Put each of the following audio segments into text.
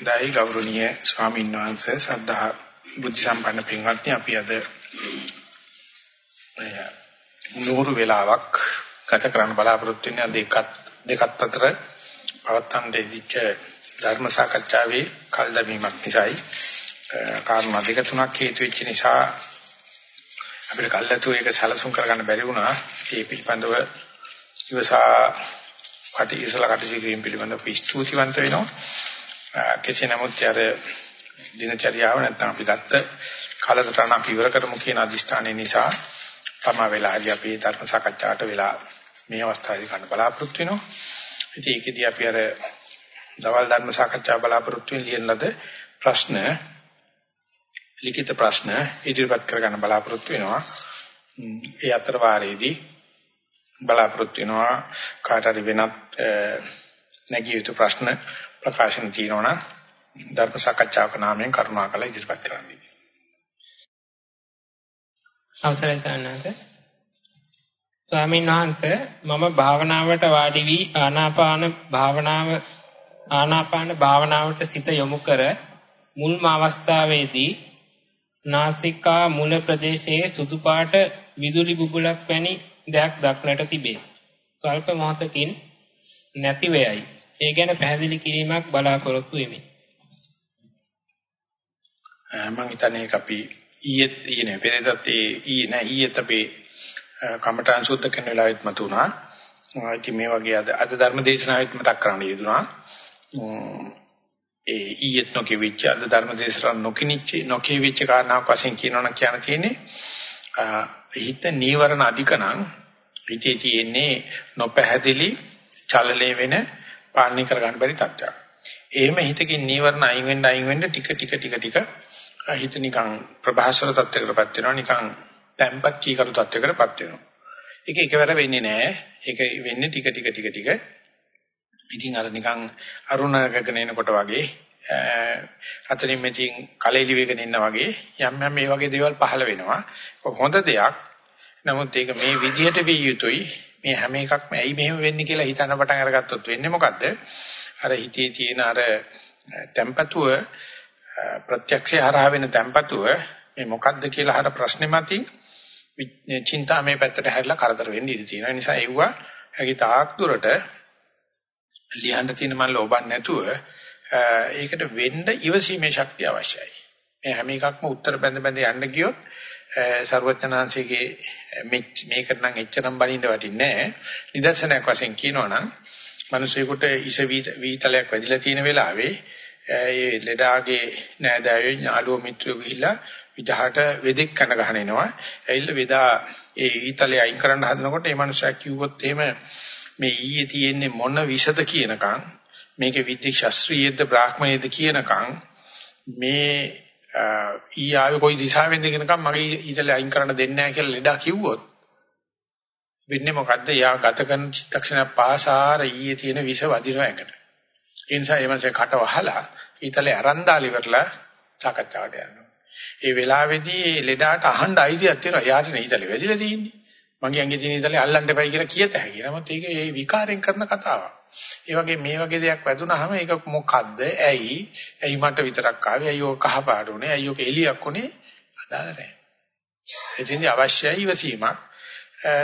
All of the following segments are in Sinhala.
දෛ ගෞරවනීය ස්වාමීන් වහන්සේ සද්ධා බුද්ධ සම්පන්න පින්වත්නි අපි අද නూరు වේලාවක් ගත කරන්න බලාපොරොත්තු වෙන දෙකත් දෙකත් අතර පවත්තන් දෙදිච්ච ධර්ම සාකච්ඡාවේ කල් දැමීමක් නිසායි. කාරණා දෙක තුනක් හේතු වෙච්ච නිසා අපිට කල්ලාතු ඒක සැලසුම් කරගන්න බැරි වුණා. ඒ පිළිබඳව ඉවසා කටි ඉසලා කටි කිරීම පිළිබඳව ස්තුතිවන්ත වෙනවා. කෙසේ නමුත් අර දිනචරියාව නැත්නම් අපි ගත්ත කාලසටහන අපි ඉවර කරමු කියන අදිෂ්ඨානය නිසා තමයි වෙලාදී අපි ධර්ම සාකච්ඡාවට වෙලා මේ අවස්ථාවේ ගන්න බලාපොරොත්තු වෙනවා. ඉතින් ඒකෙදී අපි අර දවල් ධර්ම සාකච්ඡා බලාපොරොත්තු වෙන ලියන ලද ප්‍රශ්න ලිඛිත ප්‍රශ්න ඉදිරිපත් කරගන්න බලාපොරොත්තු වෙනවා. ඒ අතර වාරයේදී බලාපොරොත්තු වෙනවා කාට හරි වෙනත් නැගිය යුතු ප්‍රශ්න ප්‍රකාශන තියෙනවා නම් ධර්ම සාකච්ඡාවක නාමයෙන් කරුණාකර ඉදිරිපත් කරන්න. අවසරයි සානන්ද. ස්වාමීන් වහන්සේ මම භාවනාවට වාඩි වී ආනාපාන භාවනාව ආනාපාන භාවනාවට සිත යොමු කර මුල්ම අවස්ථාවේදී නාසිකා මුල ප්‍රදේශයේ සුදු පාට විදුලි බුබුලක් වැනි දෙයක් දක්නට තිබේ. ස්වල්ප මොහොතකින් නැති වෙයයි. ඒ ගැන පැහැදිලි කිරීමක් බලාපොරොත්තු වෙමි. මම හිතන්නේ අපි ඊයේ ඊනේ පෙරේදත් ඒ ඊයේ නෑ ඊයේත් අපි කමඨාන් සුද්ධ කරන වෙලාවෙත් මතුණා. ඉතින් මේ වගේ අද අද ධර්ම දේශනාවෙත් මතක් කරන්න යෙදුනා. ඒ ඊයේත් නොකියවිච්ච අද ධර්ම දේශනාව නොකිනිච්ච නොකියවිච්ච කාරණාවක් වශයෙන් කියනවනම් කියන්න තියෙන්නේ හිත නීවරණ අධිකනම් හිතේ තියෙන්නේ නොපැහැදිලි චලලේ වෙන පාලනය කරගන්න බැරි තත්ත්වයක්. එහෙම හිතකින් නීවරණ අයින් වෙන්න අයින් වෙන්න ටික ටික ටික ටික හිත නිකන් ප්‍රභාසර තත්ත්වයකටපත් වෙනවා නිකන් තැම්පත් කීකරු තත්ත්වයකටපත් වෙනවා. ඒක එකවර වෙන්නේ නැහැ. ඒක වෙන්නේ ටික ටික ටික ටික. ඉතින් අර නිකන් අරුණකගෙන එනකොට වගේ අතනින් මෙතින් කලෙලි වේගෙන ඉන්න වගේ යම් යම් මේ වගේ දේවල් පහළ වෙනවා. හොඳ දෙයක්. නමුත් ඒක මේ විදිහට විය යුතුයි. මේ හැම එකක්ම ඇයි මෙහෙම වෙන්නේ කියලා හිතන්න පටන් අරගත්තොත් වෙන්නේ මොකද්ද? අර හිතේ තියෙන අර tempatuව ප්‍රත්‍යක්ෂය හරහා වෙන tempatuව මේ මොකද්ද කියලා අහන ප්‍රශ්නේ මතින් චින්තාමේ පැත්තට හැරිලා කරදර වෙන්න ඉඩ තියෙනවා. ඒ නිසා ඒවුවා හැකි තාක් දුරට ලියන්න තියෙන මන් ලෝබන් නැතුව ඒකට වෙන්න ඉවසීමේ ශක්තිය අවශ්‍යයි. මේ හැම එකක්ම උත්තර බැඳ බැඳ යන්න ගියොත් ਸਰවඥාන්සේගේ මේකට නම් එච්චරම් බණින්න වටින්නේ නැහැ. නිදර්ශනයක් වශයෙන් කියනවනම් මිනිසෙකුට ඉස වීතලයක් වැදිලා තියෙන වෙලාවේ ඒ ලෙඩාගේ නෑදෑයෝ ඥාලුව මිත්‍රයෝ ගිහිල්ලා විදහාට වෙදෙක් කන ගහන එනවා. ඇවිල්ලා වෙදා ඒ ඊතලේ අයින් කරන්න හදනකොට ඒ මනුස්සයා කිව්වොත් එහෙම මේ ඊයේ තියෙන්නේ මොන විෂද කියනකම් මේකේ විද්‍ය ශාස්ත්‍රීයද බ්‍රාහ්මණයද කියනකම් මේ ඊ ආවේ කොයි දිශාවෙන්ද කියනකම් මගේ ඊතලේ අයින් කරන්න දෙන්නේ නැහැ කියලා ලෙඩා කිව්වොත් වෙන්නේ මොකද්ද? යා ගත කරන චිත්තක්ෂණ පාසාර ඊයේ තියෙන විෂ වදිනවා එකට. ඒ නිසා ඒ මනසේ කට වහලා ඊතලේ අරන් දාලා ඉවරලා සාකච්ඡාවට යනවා. ඒ වෙලාවේදී ලෙඩාට අහන්න අයිතියක් තියෙනවා. යාට නේ ඊතලේ වැදිලා තියෙන්නේ. මගේ ඇඟේ තියෙන ඊතලේ අල්ලන්න එපයි කියලා කියත හැකියි. නමුත් ඒක ඒ විකාරයෙන් කරන කතාවක්. ඒ වගේ මේ වගේ දෙයක් වැදුනහම ඒක මොකද්ද? ඇයි? ඇයි මට විතරක් ආවේ? ඇයි ඔක කහ පාට උනේ? ඇයි ඔක එලියක් උනේ? අදාළ නැහැ. එතින්දි අවශ්‍යයි ඉවසීමක්.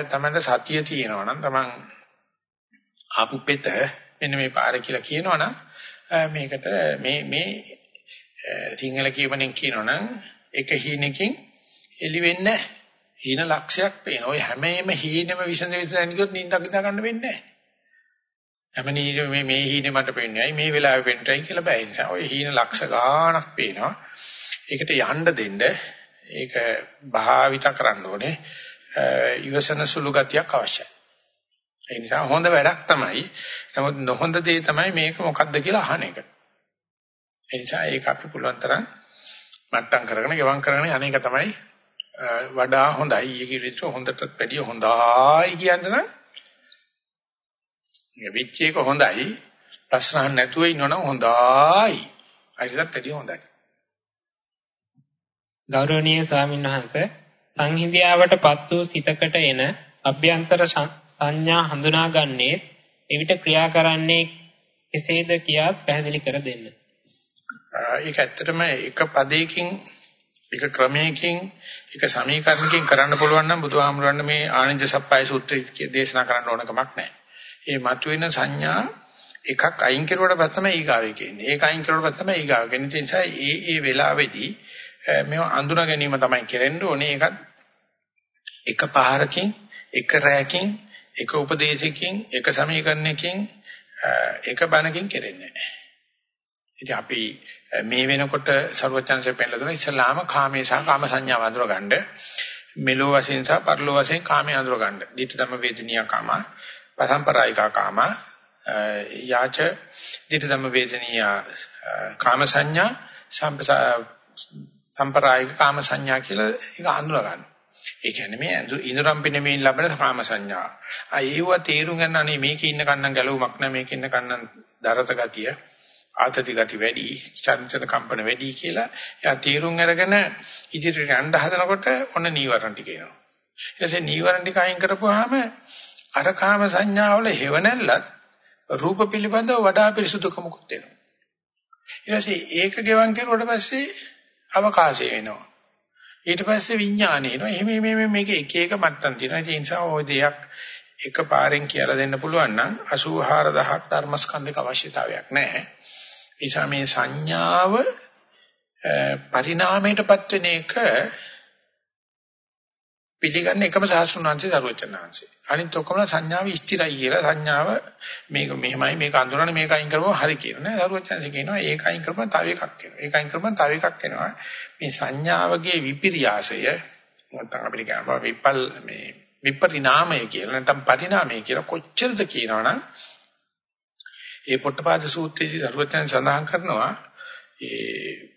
තමන්ට සතිය තියෙනවා නම් තමන් ආපු පෙත මෙන්න මේ පාර කියලා කියනවනම් මේකට මේ මේ සිංහල කියවනෙන් කියනවනම් එක හීනකින් එලි වෙන්නේ හීන ලක්ෂයක් පේන. ඔය හැමෙම හීනෙම විසඳ විසඳන ගියොත් නිින්දක් ඉඳ ගන්න වෙන්නේ නැහැ. හැම නීර මේ මේ හීනේ මට පේන්නේ මේ වෙලාවෙ වෙන්නයි කියලා බෑ. ඒ නිසා ඔය හීන ලක්ෂ ගාණක් පේනවා. ඒකට යන්න දෙන්න ඒක භාවිත කරන්න ඕනේ. ඉවසන සුළු ගතියක් අවශ්‍යයි. ඒ නිසා හොඳ වැඩක් තමයි. නමුත් නොහොඳ දේ තමයි මේක මොකද්ද කියලා අහන එක. ඒ නිසා ඒක අපි පුළුවන් තරම් මට්ටම් කරගෙන ගෙවම් කරගෙන අනේක තමයි වඩා හොඳයි. ඊයේ කිව්වෙච්ච හොඳටත් වැඩිය හොඳයි කියන්න නම් මේ වෙච්ච එක හොඳයි. ප්‍රශ්න අහන්න නැතුව ඉන්නවනම් හොඳයි. අයිසත් වැඩිය හොඳයි. ගෞරවනීය ස්වාමීන් වහන්සේ සංහිඳියාවටපත් වූ සිතකට එන අභ්‍යන්තර සංඥා හඳුනාගන්නේ එවිට ක්‍රියා කරන්නේ කෙසේද කියාත් පැහැදිලි කර දෙන්න. ඒක ඇත්තටම එක පදයකින් එක ක්‍රමයකින් එක සමීකරණකින් කරන්න පුළුවන් නම් බුදුහාමුදුරන් මේ ආනන්ද සප්පයි සූත්‍රය දේශනා කරන්න ඕන කමක් නැහැ. මේ මතුවෙන සංඥා එකක් අයින් කරුවට පස්සේ තමයි ඊගාවේ කියන්නේ. ඒක අයින් කරුවට පස්සේ තමයි ඊගාව කියන්නේ. ඒ නිසා ඒ ඒ වෙලාවේදී මේව අඳුනා ගැනීම තමයි කෙරෙන්න ඕනේ. ඒකත් එක පහරකින්, එක රැයකින්, එක උපදේශකින්, එක සමීකරණයකින්, එක බණකින් කෙරෙන්නේ නැහැ. ඉතින් අපි මේ වෙනකොට ਸਰවචන්සේ පෙන්නලා දුන ඉස්ලාම කාමේ සහ කාම සංඥාව අඳුරගන්න මෙලෝ වශයෙන් සහ පරලෝ වශයෙන් කාමයේ අඳුරගන්න. ditth ධම්ම වේදනීය කාම, පසම්පරායික කාම, යාච ditth ධම්ම වේදනීය කාම සංඥා, සම්පරායික කාම සංඥා කියලා ඒක අඳුරගන්න. ඒ කියන්නේ මේ ඉඳුරම් පිනමීන් ලැබෙන කාම සංඥා. ආ ඒව තේරුම් ගන්න අනේ මේකේ ඉන්න කන්නම් ගැලවුමක් නැහැ මේකේ ඉන්න කන්නම් දරත ගතිය ආතති ගති වැඩි, චංචල කම්පන වැඩි කියලා එයා තීරුම් අරගෙන ඉදිරියට යන්න හදනකොට ඔන්න නීවරණ ටික එනවා. ඊට පස්සේ නීවරණ ටික අයින් කරපුවාම අර කාම සංඥාවල හේවණල්ලත් රූප පිළිබඳව වඩා පිරිසුදුකමකුත් එනවා. ඊට පස්සේ ඒක ගෙවන් කරුවට පස්සේ අවකාශය වෙනවා. ඊට පස්සේ විඥානය එනවා. එහෙම මේ මේක එක එක මට්ටම් තියෙනවා. ඒ නිසා ওই දෙයක් එක පාරෙන් කියලා දෙන්න පුළුවන් නම් 84000ක් ධර්මස්කන්ධක අවශ්‍යතාවයක් නැහැ. නිසා මේ සංඥාව පරිණාමයටපත් වෙන එක පිළිගන්න එකම සාස්ෘණාංශේ සරුවචනාංශේ. අනිත් ඔක්කොම සංඥාව ස්ථිරයි කියලා සංඥාව මේක මෙහෙමයි මේක අඳුරන මේක අයින් කරපුවා හරි කියන නේ. සරුවචනාංශේ කියනවා ඒක අයින් කරපුවා තව එකක් එනවා. ඒක අයින් කරපුවා තව එකක් එනවා. මේ සංඥාවගේ විපිරියාසය නැත්නම් අපිට කියනවා විපල් මේ විපරිණාමය කියලා නැත්නම් පරිණාමය කියලා කොච්චරද කියනවනම් ඒ පොට්ටපාද සූත්‍රයේදී සරුවචන සඳහන් කරනවා ඒ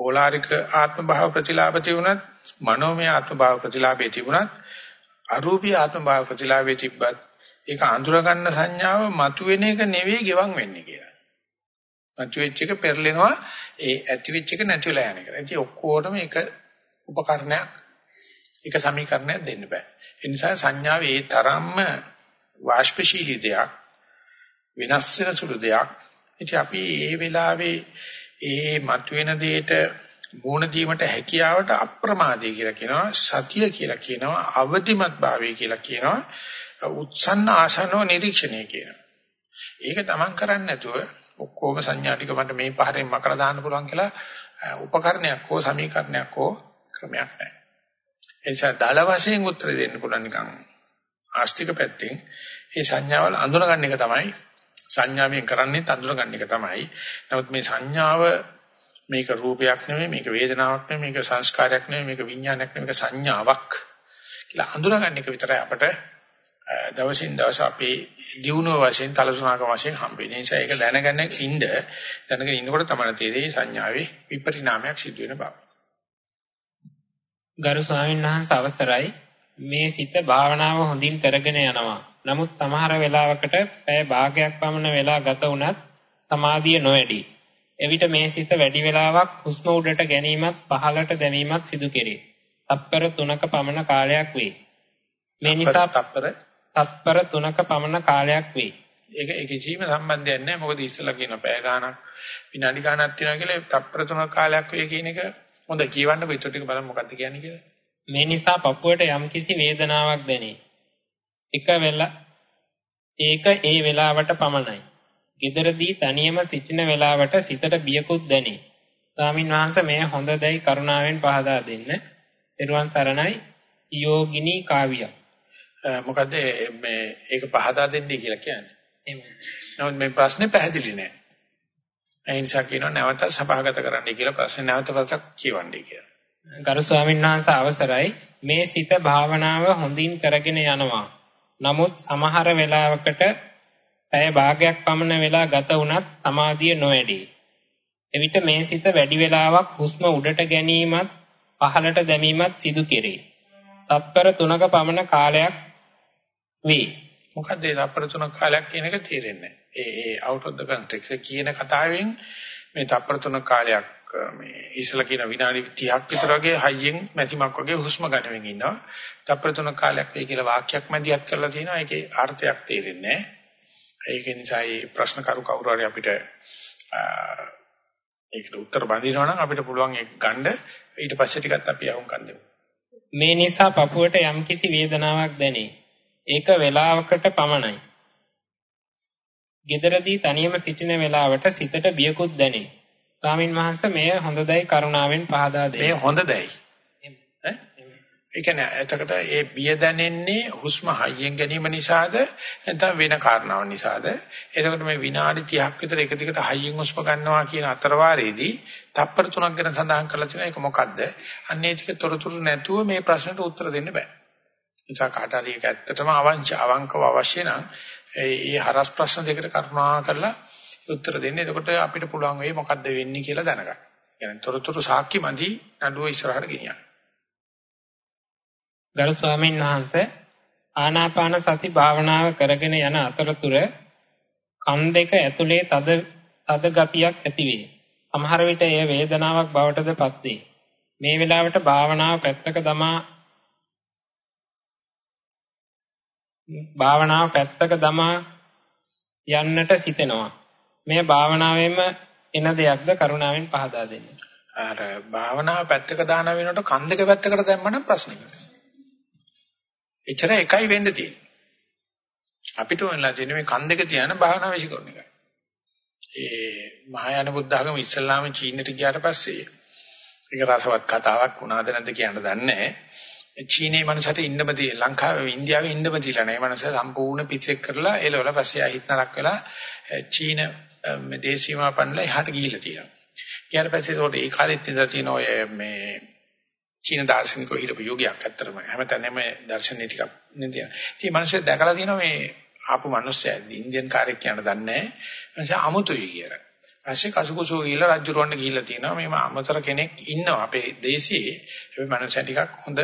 ඕලාරික ආත්ම භාව ප්‍රතිලාභ තිබුණත් මනෝමය ආත්ම භාව ප්‍රතිලාභේ තිබුණත් අරූපී ආත්ම භාව ප්‍රතිලාභේ තිබ්බත් ඒක අඳුර ගන්න සංඥාව මතුවෙන එක නෙවෙයි ගෙවන් වෙන්නේ කියලා. මතුවෙච්ච එක පෙරලෙනවා ඒ ඇති වෙච්ච එක නැති වෙලා යන එක. ඉතින් ඔක්කොටම එක උපකරණයක් එක සමීකරණයක් දෙන්න බෑ. ඒ නිසා සංඥාව ඒ තරම්ම වාෂ්පශීලී දෙයක් වෙනස් වෙන සුළු දෙයක්. ඉතින් අපි මේ වෙලාවේ ඒ මතුවෙන දෙයට මූණ දීමට හැකියාවට අප්‍රමාදී කියලා කියනවා සතිය කියලා කියනවා අවදිමත් භාවය කියලා කියනවා උත්සන්න ආසනෝ නිරීක්ෂණය කියනවා. ඒක තමන් කරන්නේ නැතුව ඔක්කොම සංඥා ටික මට මේ පහරෙන් මකලා දාන්න පුළුවන් කියලා උපකරණයක් හෝ සමීකරණයක් හෝ ක්‍රමයක් නැහැ. එනිසා දල වශයෙන් උත්තර දෙන්න පුළුවන් නිකන් ආස්තික පැත්තෙන් මේ සංඥාවල් අඳුනගන්න එක තමයි සංඥාවෙන් කරන්නේ අඳුනගන්න එක තමයි. නමුත් මේ සංඥාව මේක රූපයක් නෙමෙයි මේක වේදනාවක් නෙමෙයි මේක සංස්කාරයක් නෙමෙයි මේක විඥානයක් නෙමෙයි මේක සංඥාවක් කියලා අඳුනගන්න එක විතරයි අපට දවසින් දවස අපේ දියුණුව වශයෙන් තලසුණාක වශයෙන් හම්බෙන්නේ. ඒ නිසා ඒක දැනගෙන ඉන්න දැනගෙන ඉන්නකොට තමයි තේරෙන්නේ සංඥාවේ විපරිණාමයක් සිදු වෙන බව. ගරු ස්වාමීන් වහන්සේ අවසරයි මේ සිත භාවනාව හොඳින් කරගෙන යනවා. නමුත් සමහර වෙලාවකට පැය භාගයක් පමණ වෙලා ගත වුණත් සමාධිය නොවැඩි. එවිට මේ සිත වැඩි වෙලාවක් හුස්ම උඩට ගැනීමත් පහළට දැමීමත් සිදු කෙරේ. තත්පර 3ක පමණ කාලයක් වේ. මේ නිසා තත්පර තත්පර 3ක පමණ කාලයක් වේ. ඒක ඒ කිසිම සම්බන්ධයක් නැහැ. මොකද ඉස්සලා කියන පැය ගාණක් විනාඩි ගාණක් තියනවා කියලා තත්පර 3ක කාලයක් වේ කියන එක හොඳ කියවන්න. ඊට ටික බලන්න මොකද්ද කියන්නේ කියලා. මේ නිසා පපුවට යම්කිසි වේදනාවක් දැනේ. එක වෙලා ඒක ඒ වෙලාවට පමණයි. gederදී තනියම සිටින වෙලාවට සිතට බියකුත් දැනේ. ස්වාමින් වහන්සේ මේ හොඳ දැයි කරුණාවෙන් පහදා දෙන්න. ත්වන් සරණයි යෝගිනී කාව්‍යයක්. මොකද මේ ඒක පහදා දෙන්නේ කියලා කියන්නේ. එහෙමයි. නමුත් මේ ප්‍රශ්නේ පැහැදිලි නෑ. ඒ නිසා කියනවා නැවත සභාගත කරන්නයි කියලා ප්‍රශ්නේ නැවත වරක් කියවන්නයි කියලා. ගරු ස්වාමීන් වහන්සේ අවසරයි මේ සිත භාවනාව හොඳින් කරගෙන යනවා. නමුත් සමහර වෙලාවකට පැය භාගයක් පමණ වෙලා ගත වුණත් සමාධිය නොවැඩේ. එවිට මේ සිත වැඩි වෙලාවක් හුස්ම උඩට ගැනීමත් පහළට දැමීමත් සිදු කෙරේ. තත්පර 3ක පමණ කාලයක් වේ. මොකද ඒ තත්පර 3ක කාලයක් කියන එක තේරෙන්නේ නැහැ. ඒ ඒ out of the context කියන කතාවෙන් මේ තත්පර 3ක කාලයක් මේ ඉස්සලා කියන විනාඩි 30ක් විතර වගේ හයියෙන් මැතිමක් වගේ හුස්ම ගන්නවෙන් ඉන්නවා. තප්පර තුන කාලයක් වෙයි කියලා වාක්‍යයක් මැදිහත් කරලා තියෙනවා. ඒකේ අර්ථයක් තේරෙන්නේ නැහැ. ඒක නිසා මේ ප්‍රශ්න කරු කවුරු හරි අපිට ඒකට උත්තර බඳිනවා නම් අපිට පුළුවන් ඒක ගන්න ඊට පස්සේ ටිකක් අපි අහුම් කන්දෙමු. මේ නිසා පපුවට යම්කිසි වේදනාවක් දැනේ. ඒක වේලාවකට පමණයි. gederදී තනියම සිටින වෙලාවට සිතට බියකුත් දැනේ. ස්වාමින් වහන්සේ මෙය හොඳදයි කරුණාවෙන් පහදා දෙන්න. මේ හොඳදයි. ඈ? ඒ කියන්නේ එතකොට ඒ බිය දැනෙන්නේ හුස්ම හයියෙන් ගැනීම නිසාද නැත්නම් වෙන කාරණාවක් නිසාද? එතකොට මේ විනාඩි 30ක් විතර එක දිගට හයියෙන් හුස්ම ගන්නවා කියන අතරවාරයේදී තප්පර තුනක් ගැන සඳහන් කරලා තියෙනවා ඒක මොකද්ද? අන්නේ ටික තොරතුරු නැතුව මේ ප්‍රශ්නට උත්තර දෙන්න බෑ. නිසා කාට හරි ඒක ඇත්තටම අවංච අවංකව අවශ්‍ය නම් ඒ හරස් ප්‍රශ්න දෙකට කරුණා කරලා උත්තර දෙන්න. එතකොට අපිට පුළුවන් වෙයි මොකද්ද වෙන්නේ කියලා දැනගන්න. يعني තොරතුරු සාක්ෂි මදි නඩුව ඉස්සරහට ගෙනියන්න. ගරු ස්වාමීන් වහන්සේ ආනාපාන සති භාවනාව කරගෙන යන අතරතුර කන් දෙක ඇතුලේ තද තද ගතියක් ඇතිවේ. සමහර විට එය වේදනාවක් බවටද පත්වේ. මේ වෙලාවට භාවනාව පැත්තක දමා භාවනාව පැත්තක දමා යන්නට සිතෙනවා. මේ භාවනාවෙම එන දෙයක්ද කරුණාවෙන් පහදා දෙන්න. අර භාවනාව පැත්තක දාන වෙනකොට කන් දෙක පැත්තකට දැම්මම ප්‍රශ්නයක්. එච්චර එකයි වෙන්න තියෙන්නේ. අපිට වෙනලා තියෙන්නේ මේ කන් දෙක තියන භාවනා විශ්කරන එකයි. ඒ මහායාන බුද්ධ ආගම ඉස්ලාම චීනෙට ගියාට පස්සේ ඒක රසවත් කතාවක් වුණාද නැද්ද කියන්න දන්නේ නැහැ. චීනේ මනුස්සයට ඉන්නම තියෙන ලංකාවේ ඉන්දියාවේ ඉන්නම තියලා නැහැ. මනුස්සය සම්පූර්ණ පිටසෙක් කරලා එළවල පස්සේ ආහිත් නරක් වෙලා චීන මේ දේශීමා පන්නලා එහාට ගිහිල්ලා තියෙනවා. ඊට පස්සේ ඒකට ඒ කාලෙත් ඉඳලා තියෙන ඔය මේ චීන දාර්ශනිකව හිටපු යෝගයක් ඇත්තටම හැමතැනම දර්ශනේ ටිකක් නේද. ඉතින් මිනිස්සු දැකලා තියෙනවා මේ ආපු මිනිස්සයා ඉන්දියන් කාර්යයක් කියන දන්නේ නැහැ. මිනිස්සු අමුතුයි කියලා. පස්සේ කසුකුසෝ ගිහිල්ලා රජුරවන්න ගිහිල්ලා තියෙනවා. මේ අමතර කෙනෙක් ඉන්නවා අපේ දේශයේ. ඒ මිනිස්සයා ටිකක් හොඳ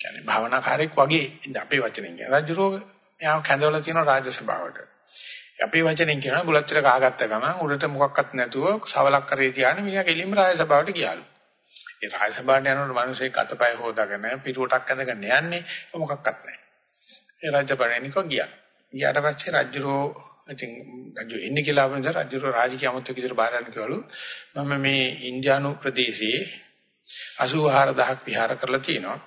කියන්නේ භාවනාකාරයෙක් වගේ ඉඳ අපේ වචනෙන් කියන රජුරෝ එයාව කැඳවලා තියෙනවා රාජසභාවට. අපේ වචනෙන් කියනවා බුලත් ටික කාගත්ත ගමන් උඩට මොකක්වත් නැතුව සවලක් කරේ තියාගෙන මිනිහා ගෙලින්ම රාජසභාවට ගියාලු. ඒ රාජසභාවට යනකොට මිනිස්සේ කතපය හොදාගෙන පිටුවටක් ඇඳගෙන යන්නේ මොකක්වත් නැහැ. ඒ රාජපරණිකෝ ගියා. ගියාට පස්සේ රජුරෝ ඉතින් රජු ඉන්නේ කියලා වුණා රජුරෝ රාජකීය අමුත්‍යක් විදිහට බාරන්න කිව්වලු. මම මේ ඉන්දියානු ප්‍රදේශයේ 84000ක් විහාර කරලා තිනවා.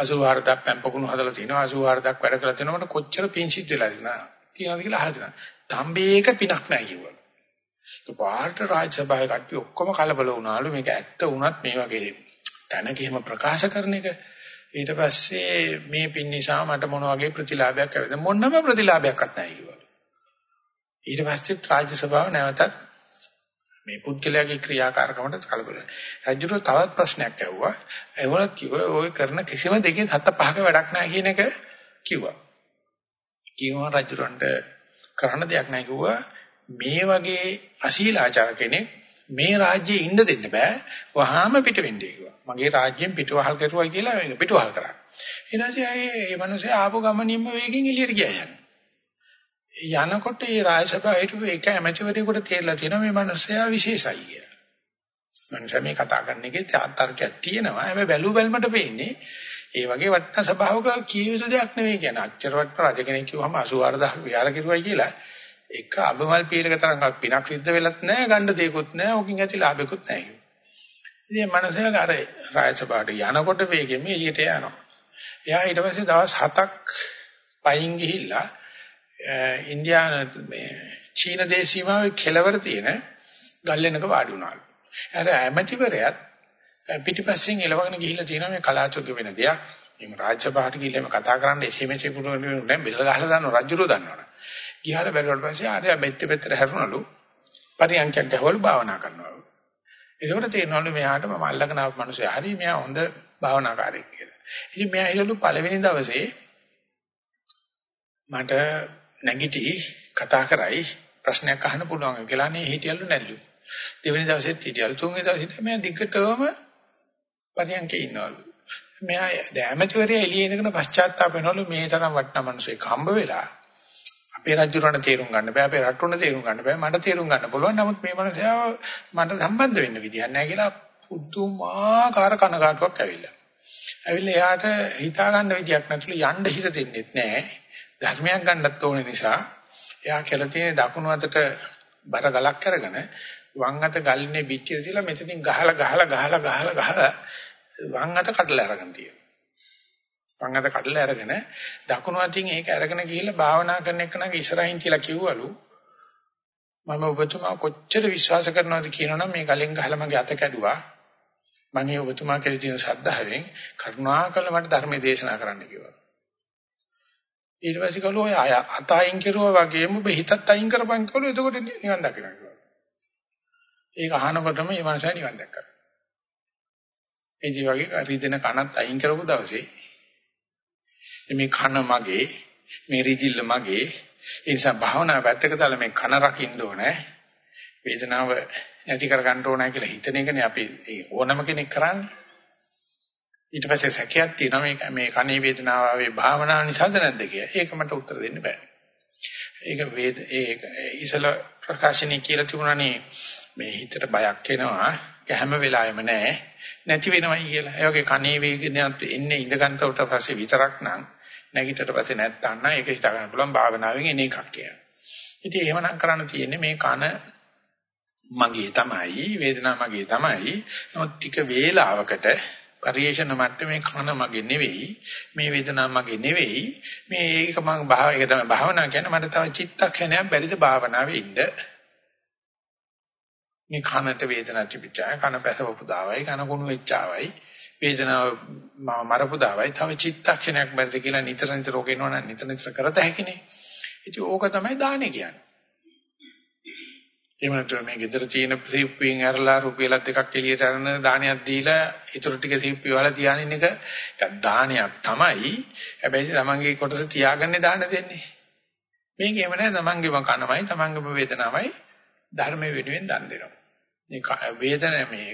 84000ක් පැම්පකුණු හදලා තිනවා. 84000ක් වැඩ කරලා තිනකොට කොච්චර පිංසිත් වෙලා තිනා. තියනවාද කියලා අහලා තිනා. තම්බේක පිනක් නැහැ කිව්වලු. පාට රාජ්‍ය සභාවේ කට්ටිය ඔක්කොම කලබල වුණාලු මේක ඇත්ත වුණත් මේ වගේ තැනක එහෙම ප්‍රකාශ කරන එක ඊට පස්සේ මේ පින් නිසා මට මොන වගේ ප්‍රතිලාභයක් ලැබෙද මොනම ප්‍රතිලාභයක්වත් නැහැ කිව්වා ඊට පස්සේ රාජ්‍ය සභාව නැවතත් මේ පුද්ගලයාගේ ක්‍රියාකාරකමට කලබල රජුට තවත් ප්‍රශ්නයක් ඇහුවා ඒවලත් කිව්වා ඔය කරන කිසිම දෙකෙන් හත පහක වැඩක් නැහැ කියන එක කිව්වා කිව්වා රජුරන්ට කරන්න දෙයක් නැහැ කිව්වා මේ වගේ අශීලාචාර කෙනෙක් මේ රාජ්‍යයේ ඉන්න දෙන්න බෑ. වහාම පිට වෙන්නේ කිව්වා. මගේ රාජ්‍යයෙන් පිටවහල් කරුවා කියලා ඒක පිටවහල් කරා. ඊට පස්සේ ඒ මනුස්සයා ආපු ගමනින්ම වේගෙන් එළියට ගියා යනවා. යනකොට ඒ රාජසභාව හිටපු එක ඇමතිවරයෙකුට තේරලා තියෙනවා මේ මනුස්සයා විශේෂයි කියලා. මනුස්සයා මේ කතා කරන එකේ තර්කයක් තියෙනවා. හැබැයි බැලු බැලමට පේන්නේ ඒ වගේ වටිනා සභාවක කිය යුතු දෙයක් නෙවෙයි කියන්නේ. අච්චර වටිනා රජ කෙනෙක් කිව්වම 84000 විහාර කෙරුවයි කියලා එක අබමල් පීරක තරම්ක් පිනක් සිද්ධ වෙලත් නැහැ ගන්න දෙයක්වත් නැහැ ඕකින් ඇති ලාභයක්වත් නැහැ ඉතින් මනසක අර රාජසභාවට යනකොට වේගෙම එළියට යනවා එයා ඊට පස්සේ දවස් 7ක් පයින් ගිහිල්ලා ඉන්දියානු මේ චීන දේශීමාවේ කෙළවර තියෙන ගල්ලෙනක වාඩි වුණාලු. අර ඇමතිවරයාත් පිටිපස්සෙන් එලවගෙන ගිහිල්ලා තියෙනවා මේ කලාචොක්ක වෙන දෙයක්. මේ රාජසභාවට ගිහිල්ලා කතා කරන්න එසේ මෙසේ පුළුවන් නෑ. බෙල්ල ගහලා දානවා රජුරෝ දන්නවනේ. ගියාට බැලුවට පස්සේ ආර්ය මෙත්ත පෙත්තට හැරුණලු. පරියන්කයක් ගහවලු භාවනා කරනවලු. ඒකෝට තේරෙනවලු මෙයාට මම අල්ලගෙන ආපු මිනිස්සයා හරි මෙයා හොඳ භාවනාකාරයෙක් කියලා. ඉතින් මෙයා හිතලු පළවෙනි දවසේ මට නැගිටි කතා කරයි ප්‍රශ්නයක් අහන්න පුළුවන් කියලා නේ හිටියලු නැල්ලු. දෙවෙනි දවසෙත් හිටියලු තුන්වෙනි දවසෙත් මෙයා දිගටම පරියන්කේ ඉන්නවලු. මෙයා දැමතිවරයා එළියේ ඉඳගෙන පශ්චාත්තාප වෙනවලු මේ තරම් වටිනා මිනිසෙක් හම්බ වෙලා අපේ රජුරණ තේරුම් ගන්න බෑ අපේ රටුණ තේරුම් ගන්න බෑ මට තේරුම් ගන්න පුළුවන් නමුත් මේ මනුස්සයා මට සම්බන්ධ වෙන්න විදියක් නැහැ කියලා පුදුමාකාර කනගාටුවක් ඇවිල්ලා. ඇවිල්ලා එයාට හිතා ගන්න විදියක් නැතුළු යන්න හිත දෙන්නෙත් නැහැ. ධර්මයක් ගන්නත් ඕන නිසා එයා කියලා තියෙන දකුණු අතට බර ගලක් අරගෙන වම් අත ගල්නේ පිටිය තියලා මෙතනින් ගහලා ගහලා ගහලා ගහලා ගහලා වම් අත කඩලා අරගෙන තියෙනවා. වම් අත කඩලා අරගෙන දකුණු අතින් ඒක අරගෙන ගිහිල්ලා භාවනා කරන එක නම් ඉස්සරහින් කියලා කිව්වලු. මම ඔබතුමා කොච්චර විශ්වාස කරනවද කියනවනම් මේ ගලෙන් ගහලා මගේ අත කැඩුවා. මම ඒ ඔබතුමා කෙරේ තියෙන සද්ධාවෙන් කරුණාකර මට ධර්මයේ දේශනා කරන්න කිව්වා. ඊට පස්සේ කළෝ ඔය අත අයින් කරුවා වගේම ඔබ හිතත් අයින් කරපන් කළෝ එතකොට නිවන් දකින්න කිව්වා. ඒක අහනකොටම මේ මනුස්සයා නිවන් දැක්කා. ඒ ජී වගේ රිදෙන කනත් අයින් කරපු දවසේ මේ කන මගේ මේ රිදිල්ල මගේ ඒ නිසා භාවනා පැත්තක දාලා මේ කන රකින්න ඕනේ වේදනාව නැති කර ගන්න ඕනේ කියලා හිතන එකනේ අපි ඕනම කෙනෙක් කරන්නේ ඊට පස්සේ සැකයක් තියෙනවා මේ මේ කනේ වේදනාව ආවේ භාවනාව නිසාද නැද්ද කියලා. ඒක මට උත්තර දෙන්න බෑ. ඒක වේද ඒක ඉසල ප්‍රකාශනයේ කියලා තිබුණානේ මේ හිතට බයක් එනවා හැම වෙලාවෙම නෑ නැති වෙනවයි කියලා. ඒ වගේ කනේ වේදනාවක් එන්නේ ඉඳගන්ට පස්සේ විතරක් නම් නැගිටට පස්සේ නැත්තම් නම් ඒක හිතා ගන්න පුළුවන් භාවනාවෙන් එන එකක් කියලා. ඉතින් එහෙමනම් කරන්න තියෙන්නේ මේ කන මගේ තමයි වේදනාව මගේ තමයි. නමුත් ටික වේලාවකට පරිේශන මට්ටමේ කන මගේ නෙවෙයි මේ වේදනාව මගේ නෙවෙයි මේ ඒක මම භාව ඒක තමයි භාවනා කියන්නේ. මට තව චිත්තක්ෂණයක් බැරිද භාවනාවේ ඉන්න. මේ කනට වේදනාව තිබිච්චා කන පැසවපු දාවයි කන කුණු වෙච්චාවයි වේදනාව මරපු දාවයි. තව චිත්තක්ෂණයක් බැරිද කියලා නිතර නිතර ඔකේනවනම් නිතර නිතර කරත හැකිනේ. ඉතින් ඕක තමයි දාහනේ කියන්නේ. එහෙම නැත්නම් මේ ගෙදර තියෙන සීප්පුවෙන් ඇරලා රුපියල් දෙකක් එළියට අරන දානයක් දීලා ඊටු ටික සීප්පුව වල තියානින් එක ටිකක් දානයක් තමයි. හැබැයි තමන්ගේ කොටස තියාගන්නේ දාන දෙන්නේ. මේක එහෙම නැහැ තමන්ගේම කනමයි තමන්ගේම වේදනාවයි ධර්ම වෙනුවෙන් දන් දෙනවා. මේ වේදන මේ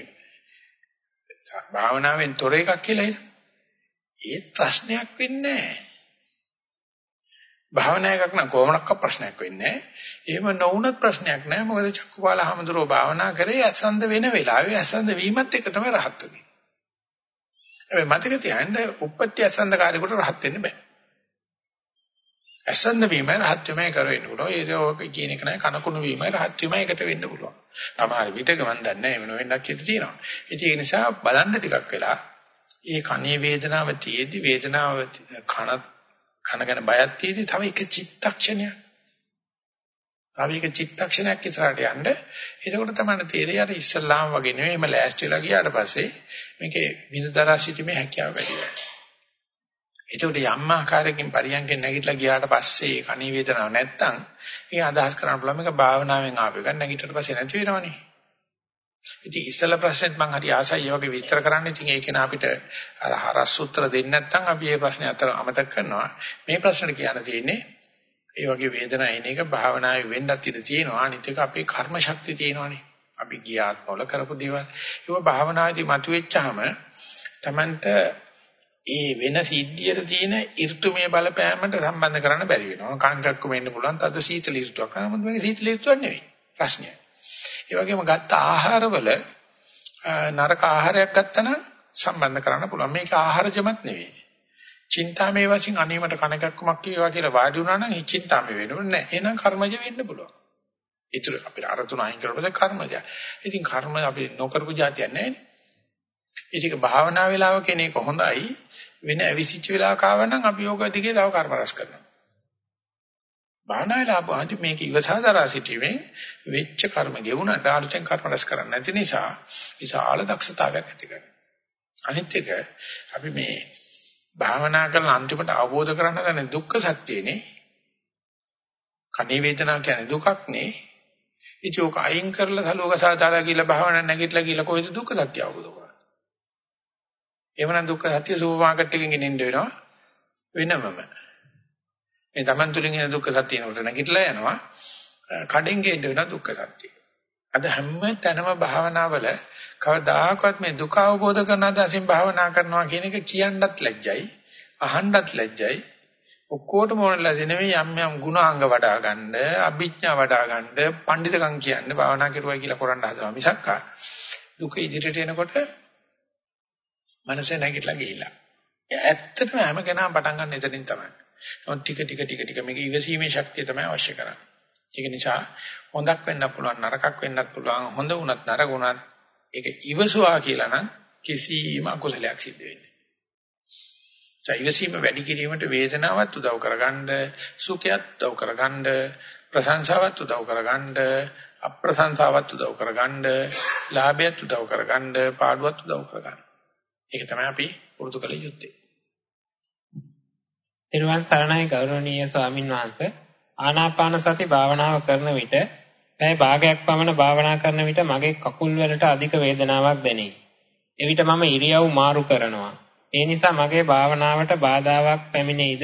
භාවනාවෙන් තොර එකක් කියලා හිතන්න. ඒ ප්‍රශ්නයක් වෙන්නේ නැහැ. භාවනා එකක් නම් කොහොමනක්ක ප්‍රශ්නයක් වෙන්නේ නැහැ. එහෙම නොවුනත් ප්‍රශ්නයක් නැහැ. මොකද චක්කුපාල හැමදෙරෝ භාවනා කරේ අසන්ද වෙන වෙලාවේ අසන්ද වීමත් එක තමයි රහත් වෙන්නේ. හැබැයි මතක තියාගන්න උප්පත්ති අසන්ද කාර්යකට රහත් වෙන්න බෑ. අසන්ද වීම රහත් වීමයි කර වෙන්න පුළුවන්. ඒක ඔක කියන එක නෑ කනකුණු වීමයි රහත් වීමයි එකට වෙන්න පුළුවන්. තමයි විතක මන් දන්නේ නැහැ වෙන වෙන්නක් හිත තියෙනවා. ඒ නිසා බලන්න ටිකක් වෙලා ඒ කනේ වේදනාව තියේදී වේදනාව කනත් කන ගැන බයක් තියෙදි තව එක චිත්තක්ෂණයක්. තව එක චිත්තක්ෂණයක් ඉස්සරහට යන්න. එතකොට තමයි තේරෙයි අර ඉස්සල්ලාම වගේ නෙවෙයි එම ලෑස්ති වෙලා ගියාට පස්සේ මේකේ විඳදරා සිටීමේ හැකියාව වැඩි වෙනවා. එතකොට යම් ආකාරයකින් පරියන්කෙන් නැගිටලා ගියාට පස්සේ කණී වේදනාවක් නැත්තම් ඒක අදහස් කරන්න පුළුවන් මේක භාවනාවෙන් ආපු එක නැගිටට පස්සේ නැති වෙනවනේ. ඉතින් ඉස්සල ප්‍රශ්නෙත් මම හරි ආසයි ඒ වගේ විස්තර කරන්න. ඉතින් ඒක න අපිට අර හරස් උත්තර දෙන්න නැත්නම් අපි මේ ප්‍රශ්නේ අතර අමතක කරනවා. මේ ප්‍රශ්නට කියන්න තියෙන්නේ ඒ වගේ වේදනාව එන එක භාවනාවේ වෙන්නත් ඉඩ තියෙනවා. අනිත් එක අපේ කර්ම ශක්තිය තියෙනවානේ. අපි ගියාත්මවල කරපු දේවල්. ඒක භාවනාවේදී මතුවෙච්චාම Tamanට ඒ වෙන සිද්ධියට තියෙන ඍතුමය බලපෑමට සම්බන්ධ කරන්න බැරි වෙනවා. කංකක්කම වෙන්න පුළුවන්. තද සීතල ඍතුවක්. නමුත් මේක සීතල ඍතුවක් නෙවෙයි. ප්‍රශ්නය. ඒ වගේම ගත්ත ආහාරවල නරක ආහාරයක් ගත්තනම් සම්බන්ධ කරන්න පුළුවන්. මේක ආහාරජමත් නෙවෙයි. චින්තාමේ වශයෙන් අනේමට කණකක්කමක් කියවා කියලා වාඩි වුණා නම් ඒ චින්තාමේ වෙන්නේ නැහැ. එහෙනම් කර්මජ වෙන්න පුළුවන්. ඒතර අපිට අර තුන අයින් කරපුවද කර්මජ. ඉතින් කර්ම අපි නොකරපු જાතියක් නැහැ නේ. ඒක භාවනා වේලාව කෙනෙක් හොඳයි. වෙන අවිසිච්ච වෙලාවක ආවනම් අපි යෝග දිගේ තව කර්ම රැස් කරනවා. භාවනා වේලාව ආදි මේක ඉවසාදරා සිටීමේ වෙච්ච කර්ම ගෙවුනට අලුතෙන් කර්ම රැස් කරන්නේ නැති නිසා විශාල දක්ෂතාවයක් ඇති කරගන්නවා. අනිත් එක අපි මේ භාවනා කරන අන්තිමට අවබෝධ කරගන්න ගන්නේ දුක්ඛ සත්‍යනේ. කනේ වේදනාව කියන්නේ දුකක් නේ. ඉතින් ඔක අයින් කරලා සලෝක සාචාරා කියලා භාවනා නැගිටලා කියලා කොහෙද දුක්ඛ සත්‍ය අවබෝධ කරන්නේ? එහෙමනම් දුක්ඛ සත්‍ය සුපර් මාකට් එකකින් ගෙනින්න වෙනවා වෙනමම. මේ Taman තුලින් එන දුක්ඛ සත්‍ය නකට නැගිටලා යනවා. කඩෙන් ගේන්න වෙනවා දුක්ඛ සත්‍ය. අද හැම තැනම භාවනාවල කවදාකවත් මේ දුක අවබෝධ කරන අදහසින් භාවනා කරනවා කියන එක කියන්නත් ලැජ්ජයි අහන්නත් ලැජ්ජයි. ඔක්කොටම ඕනලා දෙනෙමි යම් යම් ගුණාංග වඩා ගන්න අභිඥා වඩා ගන්න පඬිතකම් කියන්නේ භාවනා කරුවයි කියලා කරන්න හදනවා මිසක් දුක ඉදිරියට එනකොට මනස නැගිටලා ගිහිල්ලා. ඇත්තටම හැම කෙනාම පටන් ගන්න එතනින් තමයි. නමුත් ටික ටික ටික ටික මේක ඉවසීමේ ශක්තිය තමයි අවශ්‍ය කරන්නේ. ඒක නිසා හොඳක් වෙන්නත් පුළුවන් නරකක් වෙන්නත් පුළුවන් හොඳ වුණත් නරක වුණත් ඒක ඉවසුවා කියලා නම් කිසිම අකුසලයක් සිද්ධ වෙන්නේ නැහැ. ඉවසීම වැඩි කිරීමට වේදනාවත් උදව් කරගන්න සුඛයත් උදව් කරගන්න ප්‍රශංසාවත් උදව් කරගන්න අප්‍රශංසාවත් උදව් කරගන්න ලාභයත් උදව් කරගන්න පාඩුවත් උදව් කරගන්න. ඒක තමයි අපි පුරුදු කළ යුත්තේ. ඊර්වන් සරණයි ගෞරවනීය ස්වාමින් වහන්සේ ආනාපාන සති භාවනාව කරන විට පැය භාගයක් පමණ භාවනා කරන විට මගේ කකුල් වලට අධික වේදනාවක් දැනේ. එවිට මම ඉරියව් මාරු කරනවා. ඒ නිසා මගේ භාවනාවට බාධාවක් පැමිණෙයිද?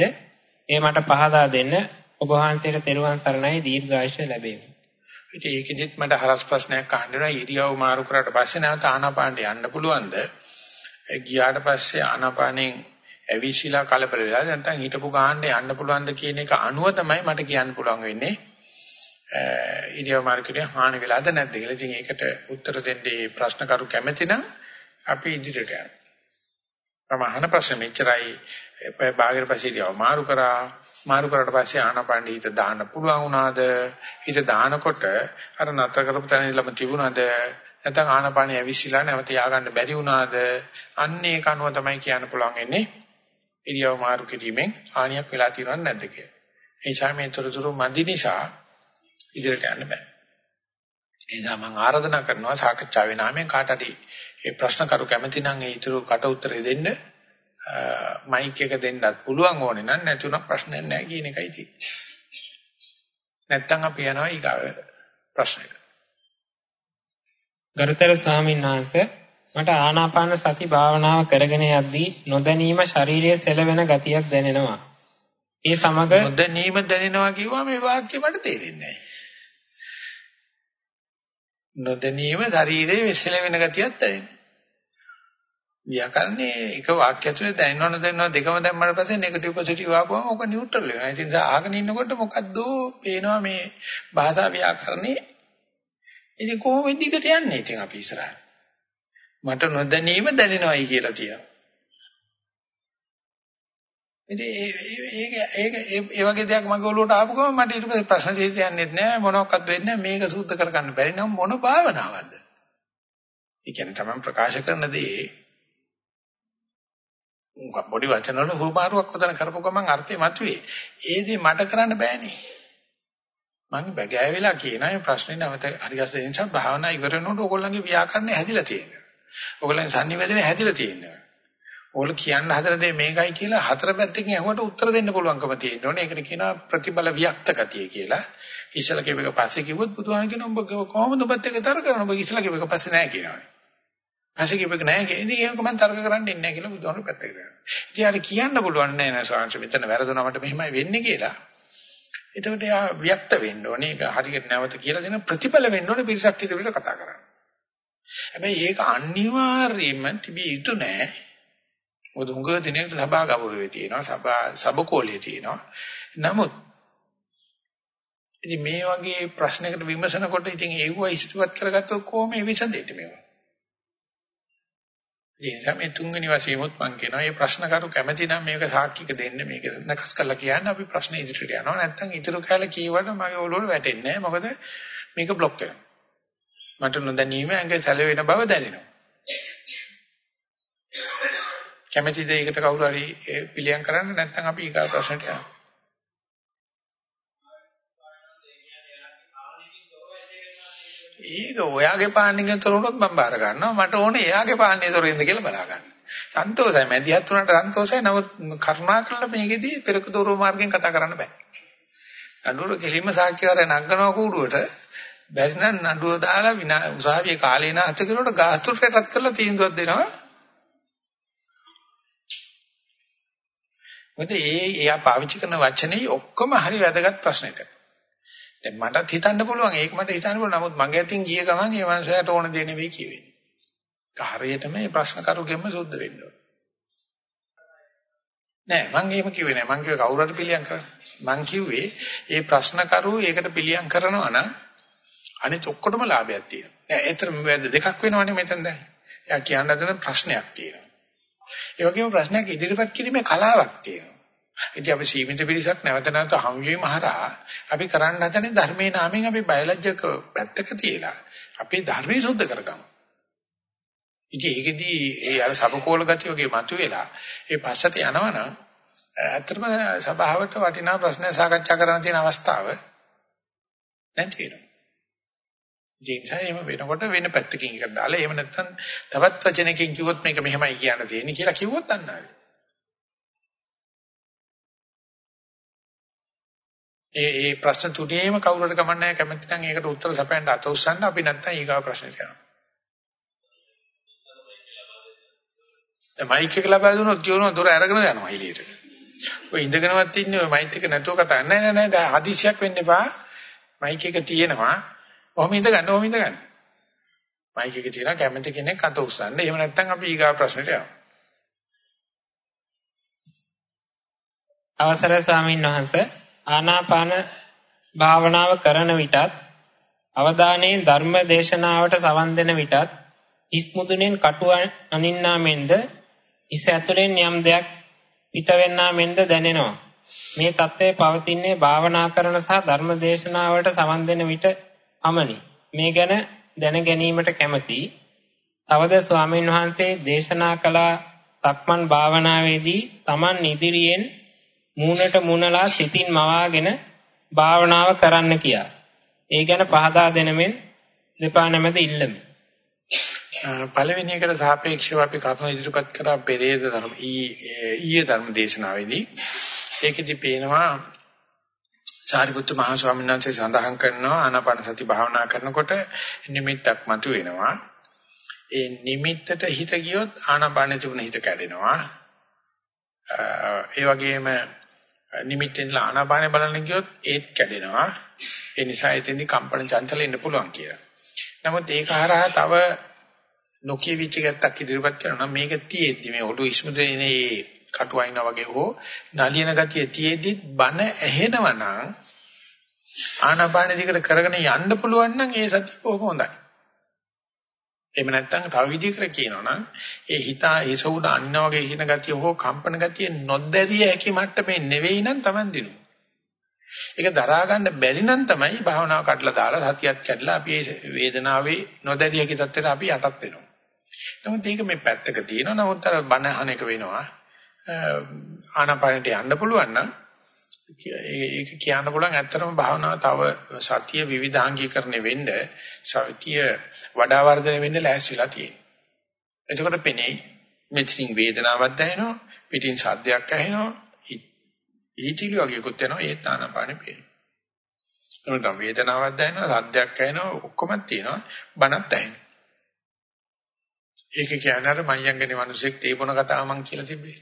ඒ මට පහදා දෙන්න ඔබ වහන්සේට තෙරුවන් සරණයි දීර්ඝායුෂ ලැබේවා. ඉතින් ඒකෙදිත් මට හරස් ප්‍රශ්නයක් අහන්න වෙනවා ඉරියව් මාරු කරාට පස්සේ නැවත ආනාපානට යන්න පුළුවන්ද? ගියාට පස්සේ ආනාපානෙන් ඇවිසිලා කලබල වෙලා නැත්නම් හිටපු ගහන්න යන්න පුළුවන්ද කියන එක අනුව තමයි මට කියන්න පුළුවන් වෙන්නේ. ඉරියව් මාරු කරේ හානි වෙලාද නැද්ද කියලා. ඉතින් ඒකට උත්තර දෙන්නේ ප්‍රශ්න කරු කැමති නම් අපි ඉදිරියට යනවා. මම අහන ප්‍රශ්නේ මෙච්චරයි භාගයට පස්සේ ඉරියව් මාරු කරා. මාරු කරාට පස්සේ ආනාපානෙ හිත දාන්න පුළුවන් වුණාද? හිත දානකොට අර නතර කරපු තැන ඉඳලම තිබුණාද? නැත්නම් ආනාපානෙ ඇවිසිලා නැවත ය아가න්න බැරි වුණාද? අන්න ඒක අනුව තමයි කියන්න පුළුවන් වෙන්නේ. ඉරියව් මාරු කිරීමෙන් හානියක් වෙලා තියෙනවද නැද්ද කියලා. ඒ නිසා මේ තොරතුරු මදි නිසා ඉදිරියට යන්න බෑ. ඒ නිසා මම ආරාධනා කරනවා සාකච්ඡාවේ නාමයෙන් කාට හරි මේ ප්‍රශ්න කරු කැමති නම් ඒ ඊටු කට උත්තරේ දෙන්න මයික් එක දෙන්නත් පුළුවන් ඕනේ නම් නැතුණා ප්‍රශ්නයක් නැහැ කියන එකයි තියෙන්නේ. නැත්තම් අපි යනවා ඊගාව ප්‍රශ්නෙට. ගරුතර ස්වාමීන් වහන්සේ මට ආනාපාන සති භාවනාව කරගෙන යද්දී නොදැනීම ශරීරයේ සෙලවෙන ගතියක් දැනෙනවා. ඒ සමග නොදැනීම දැනෙනවා කිව්වා මේ වාක්‍ය මට තේරෙන්නේ නැහැ. නොදැනීම ශරීරයේ සෙලවෙන ගතියක් දැනෙනවා. ව්‍යාකරණේ එක වාක්‍ය ඇතුලේ දැනෙනව නොදැනෙනව දෙකම දැම්මම පස්සේ නෙගටිව් පොසිටිව් ආපුවම ඔක නියුට්‍රල් වෙනවා. ඒ නිසා ආගෙන ඉන්නකොට මොකද්ද පේනවා මේ භාෂා ව්‍යාකරණේ. ඉතින් කොහොමද දිගට යන්නේ ඉතින් අපි ඉස්සරහට? මට නොදැනීම දැනෙනවයි කියලා තියෙනවා. ඉතින් ඒක ඒක ඒ වගේ දෙයක් මගේ ඔළුවට ආපු ගමන් මට ඊට පස්සේ ප්‍රශ්න චේතයන්නෙත් නෑ මොනවත් වෙන්නේ නෑ මේක සූද්ධ කරගන්න බැරි නම් මොන භාවනාවක්ද? ඒ කියන්නේ තමයි ප්‍රකාශ කරන දේ පොඩි වචන වල හුමාරුවක් උදන කරපු ගමන් අර්ථය මතුවේ. ඒ දේ මට කරන්න බෑනේ. මම බගෑවිලා කියන මේ ප්‍රශ්නේ නැවත හරිගස්ස දෙන නිසා භාවනා ඉවර වෙනකොට ඕගොල්ලන්ගේ ව්‍යාකරණය හැදිලා තියෙනවා. ඕගොල්ලන් sannivedana හැදිලා තියෙනවා. ඕගොල්ලෝ කියන්න හදන දේ මේකයි කියලා හතර පැත්තකින් අහුවට උත්තර දෙන්න පුළුවන්කම තියෙන්න ඕනේ. ඒකට කියනවා ප්‍රතිබල වික්ත ගතිය කියලා. ඉස්සලා කියපේක පස්සේ කිව්වොත් බුදුහාම කියනවා උඹ කොහොමද ඔබත් එක්ක තර්ක කරන්නේ? ඔබ ඉස්සලා කියපේක පස්සේ නැහැ කියනවා. පස්සේ කියපේක නැහැ කියන ඉතින් ඒක මම තර්ක කරන්න ඉන්නේ නැහැ කියලා බුදුහාම පැත්තකට දානවා. ඉතින් අර කියන්න පුළුවන් නෑ නෑ සාංශ මෙතන වැරදුනා මට මෙහෙමයි වෙන්නේ කියලා. එතකොට යා වික්ත වෙන්න ඕනේ. ඒක හරියට නැවත කියලා දෙන ප්‍රතිඵල වෙන්න ඕනේ පිරිසක් ඉදිරියට කතා කරන්න. හැබැයි ඒක අනිවාර්යයෙන්ම තිබිය යුතු නෑ. මොකද උඟ දිනයක සභා ගෞරවයේ තියෙනවා සභා සබකෝලයේ තියෙනවා. නමුත් ඉතින් මේ වගේ ප්‍රශ්නයකට විමසනකොට ඉතින් ඒව ඉස්තිවත් කරගත්තොත් කොහොම මේ විසඳෙන්නේ මේවා. ඉතින් සමේ තුන්වෙනි වශයෙන්මුත් මම කියනවා මේ ප්‍රශ්න කරු කැමැති නම් මේක සාක්ෂික දෙන්න මේක නකස් කරලා කියන්න අපි ප්‍රශ්න ඉදිරියට යනවා නැත්නම් ඉතුරු කාලේ කියවට මගේ ඔළුවට වැටෙන්නේ නැහැ මොකද මේක બ્લોක් වෙනවා. මට නොදැනීම ඇඟ සැලවෙන බව දැනෙනවා. කැමැතිද ඒකට කවුරු හරි පිළියම් කරන්න නැත්නම් අපි ඊගා ප්‍රශ්නට යනවා. ඒක ඔයාගේ පාන්නකින් තොරවුනොත් මම බාර ගන්නවා මට ඕනේ එයාගේ පාන්නේ තොරින්ද කියලා බලා ගන්න. සන්තෝෂයි මැදිහත් වුණාට සන්තෝෂයි නමුත් කරුණාකරලා මේකෙදී පෙරක දෝරුව මාර්ගයෙන් කතා කරන්න බෑ. අඬුර කෙලින්ම සාක්ෂිකාරය නංගනවා කූඩුවට බැරි නම් නඩුව දාලා විනා උසාවියේ කාලේ නාස්ත කරනකොට ගාස්තුරට රත් කරලා තීන්දුවක් දෙනවා. මොකද ඒ එයා පාවිච්චි කරන වචනේ ඔක්කොම හරි වැදගත් ප්‍රශ්නෙට. දැන් මටත් හිතන්න පුළුවන් ඒක මට හිතන්න පුළුවන් නමුත් මගේ අතින් ගිය ගමන් ඒ මනුස්සයාට ඕන දේ නෙවෙයි කියවෙන්නේ. හරියටම මේ ප්‍රශ්න කරුගෙම සුද්ධ වෙන්න ඕන. නෑ මං එහෙම කිව්වේ නෑ මං කිව්වේ කවුරු හරි පිළියම් කරන්න. මං කිව්වේ මේ ප්‍රශ්න කරුව ඒකට පිළියම් කරනවා නම් අනිත් ඔක්කොටම ලාභයක් තියෙනවා. නෑ ඒතරම් දෙකක් වෙනවනේ මෙතන දැන්. එයා කියන්න හදන ප්‍රශ්නයක් තියෙනවා. ඒ වගේම ප්‍රශ්නයක් ඉදිරිපත් කිරීමේ කලාවක් තියෙනවා. ඉතින් අපි සීමිත පිරිසක් නැවත නැවත හමු වීම හරහා අපි කරන්න හදන්නේ ධර්මයේ නාමයෙන් අපි බයලජ්ජක පැත්තක තියලා අපේ ධර්මයේ සුද්ධ කරගමු. ඉතින් ඒකෙදී ඒ අර සබකෝල ගතිය වගේ මතුවෙලා ඒ පස්සට යනවනම් ඇත්තටම සභාවට වටිනා ප්‍රශ්න සාකච්ඡා කරන්න තියෙන අවස්ථාව නැති වෙනවා. ජීන්සයම වෙනකොට වෙන පැත්තකින් එකක් දාලා එහෙම නැත්නම් තවත් වචනකින් කිව්වොත් මේක මෙහෙමයි කියන්න තියෙන්නේ කියලා කිව්වොත් අන්නාවේ. ඒ ඒ ප්‍රශ්න තුනේම කවුරුහරි කමන්නේ කැමති නම් ඒකට උත්තර සපයන්න අත උස්සන්න අපි නැත්තම් ඊගාව ප්‍රශ්නෙට යනවා. දැන් මයික් එක ලබා දුන්නොත් කියනවා දොර අරගෙන යනවා එළියට. ඔය ඉඳගෙනවත් ඉන්නේ ඔය මයික් එක නැතුව කතා නෑ නෑ නෑ දැන් හදිසියක් වෙන්න එපා. මයික් එක තියෙනවා. ඔහොම ඉඳ ගන්න ඔහොම ඉඳ ගන්න. මයික් එක තියෙනවා කැමති කෙනෙක් අත උස්සන්න. එහෙම නැත්තම් අපි ඊගාව ප්‍රශ්නෙට යනවා. අවසරයි ස්වාමීන් වහන්සේ ආනාපාන භාවනාව කරන විටත් අවධානයෙන් ධර්ම දේශනාවට සවන් දෙන විටත් ඉස්මුදුනෙන් කටු අනින්නා මෙන්ද ඉස ඇතුලෙන් යම් දෙයක් පිටවෙන්නා මෙන්ද දැනෙනවා. මේ தත්ත්වය පවතින්නේ භාවනා කරන සහ ධර්ම දේශනාවට සවන් දෙන විට පමණි. මේ ගැන දැන ගැනීමට කැමැති. තවද ස්වාමීන් වහන්සේ දේශනා කළ සක්මන් භාවනාවේදී Taman ඉදිරියෙන් මූණට මූණලා සිතින් මවාගෙන භාවනාව කරන්න කියා. ඒ ගැන පහදා දෙනමින් දෙපා නැමෙද ඉල්ලමි. පළවෙනි එකට සාපේක්ෂව අපි කරුණු ඉදිරිපත් කරා පෙරේද ධර්ම ඊයේ ධර්ම දේශනාවේදී ඒකෙදි පේනවා සාරිපුත්ත මහ ස්වාමීන් වහන්සේ සඳහන් කරනවා ආනාපාන සති භාවනා කරනකොට නිමිත්තක් මතුවෙනවා ඒ නිමිත්තට හිත ගියොත් ආනාපානෙ තිබුණ හිත කැඩෙනවා ඒ වගේම නිමිත්තෙන් ආනාපානෙ බලන්න ගියොත් ඒත් කැඩෙනවා. ඒ නිසා එතෙන්දි කම්පන චංචල ඉන්න පුළුවන් කියලා. නමුත් ඒක හරහා තව නොකිය විච ගැත්තක් ඉදිරිපත් කරනවා මේක තියෙද්දි මේ ඔඩු ඉස්මුදේනේ කටුවයිනා වගේ හෝ නලියන ගතිය තියෙද්දි බන ඇහෙනවනම් ආනාපානෙ දිකට කරගෙන යන්න පුළුවන් නම් ඒ සතිය කොහොම හොඳයි. එහෙම නැත්නම් තව විදිහකට කියනවා නම් ඒ හිත ඒස උඩ අන්න වගේ හින ගතිය හෝ කම්පන ගතිය නොදැරිය හැකි මට්ටමේ නෙවෙයි නම් Taman දිනු. ඒක දරා ගන්න බැරි නම් තමයි භාවනාව කඩලා දාලා සතියක් කැඩලා අපි ඒ වේදනාවේ නොදැරිය හැකි තත්ත්වයට අපි යටත් වෙනවා. නමුත් ඒක මේ පැත්තක තියෙනවා. නමුත් අර බණ අහන එක වෙනවා. ආනාපානට යන්න පුළුවන් නම් ඒක කියන්න පුළුවන් ඇත්තටම භාවනාව තව සතිය විවිධාංගීකරණය වෙන්න සතිය වඩා වර්ධනය වෙන්න ලෑස්තිලා තියෙනවා. එතකොට පෙනෙයි මෙතනින් වේදනාවක් දැනෙනවා පිටින් සද්දයක් ඇහෙනවා ඊටිලි වගේකුත් යනවා ඒ තානපානෙ පේනවා. එතකොට වේදනාවක් දැනෙනවා සද්දයක් ඇහෙනවා ඔක්කොම තියෙනවා බණක් ඇහෙනවා. ඒක කියන්නේ අර මයංගනේ මිනිසෙක් තේපොන කතාව මං කියලා තිබ්බේ.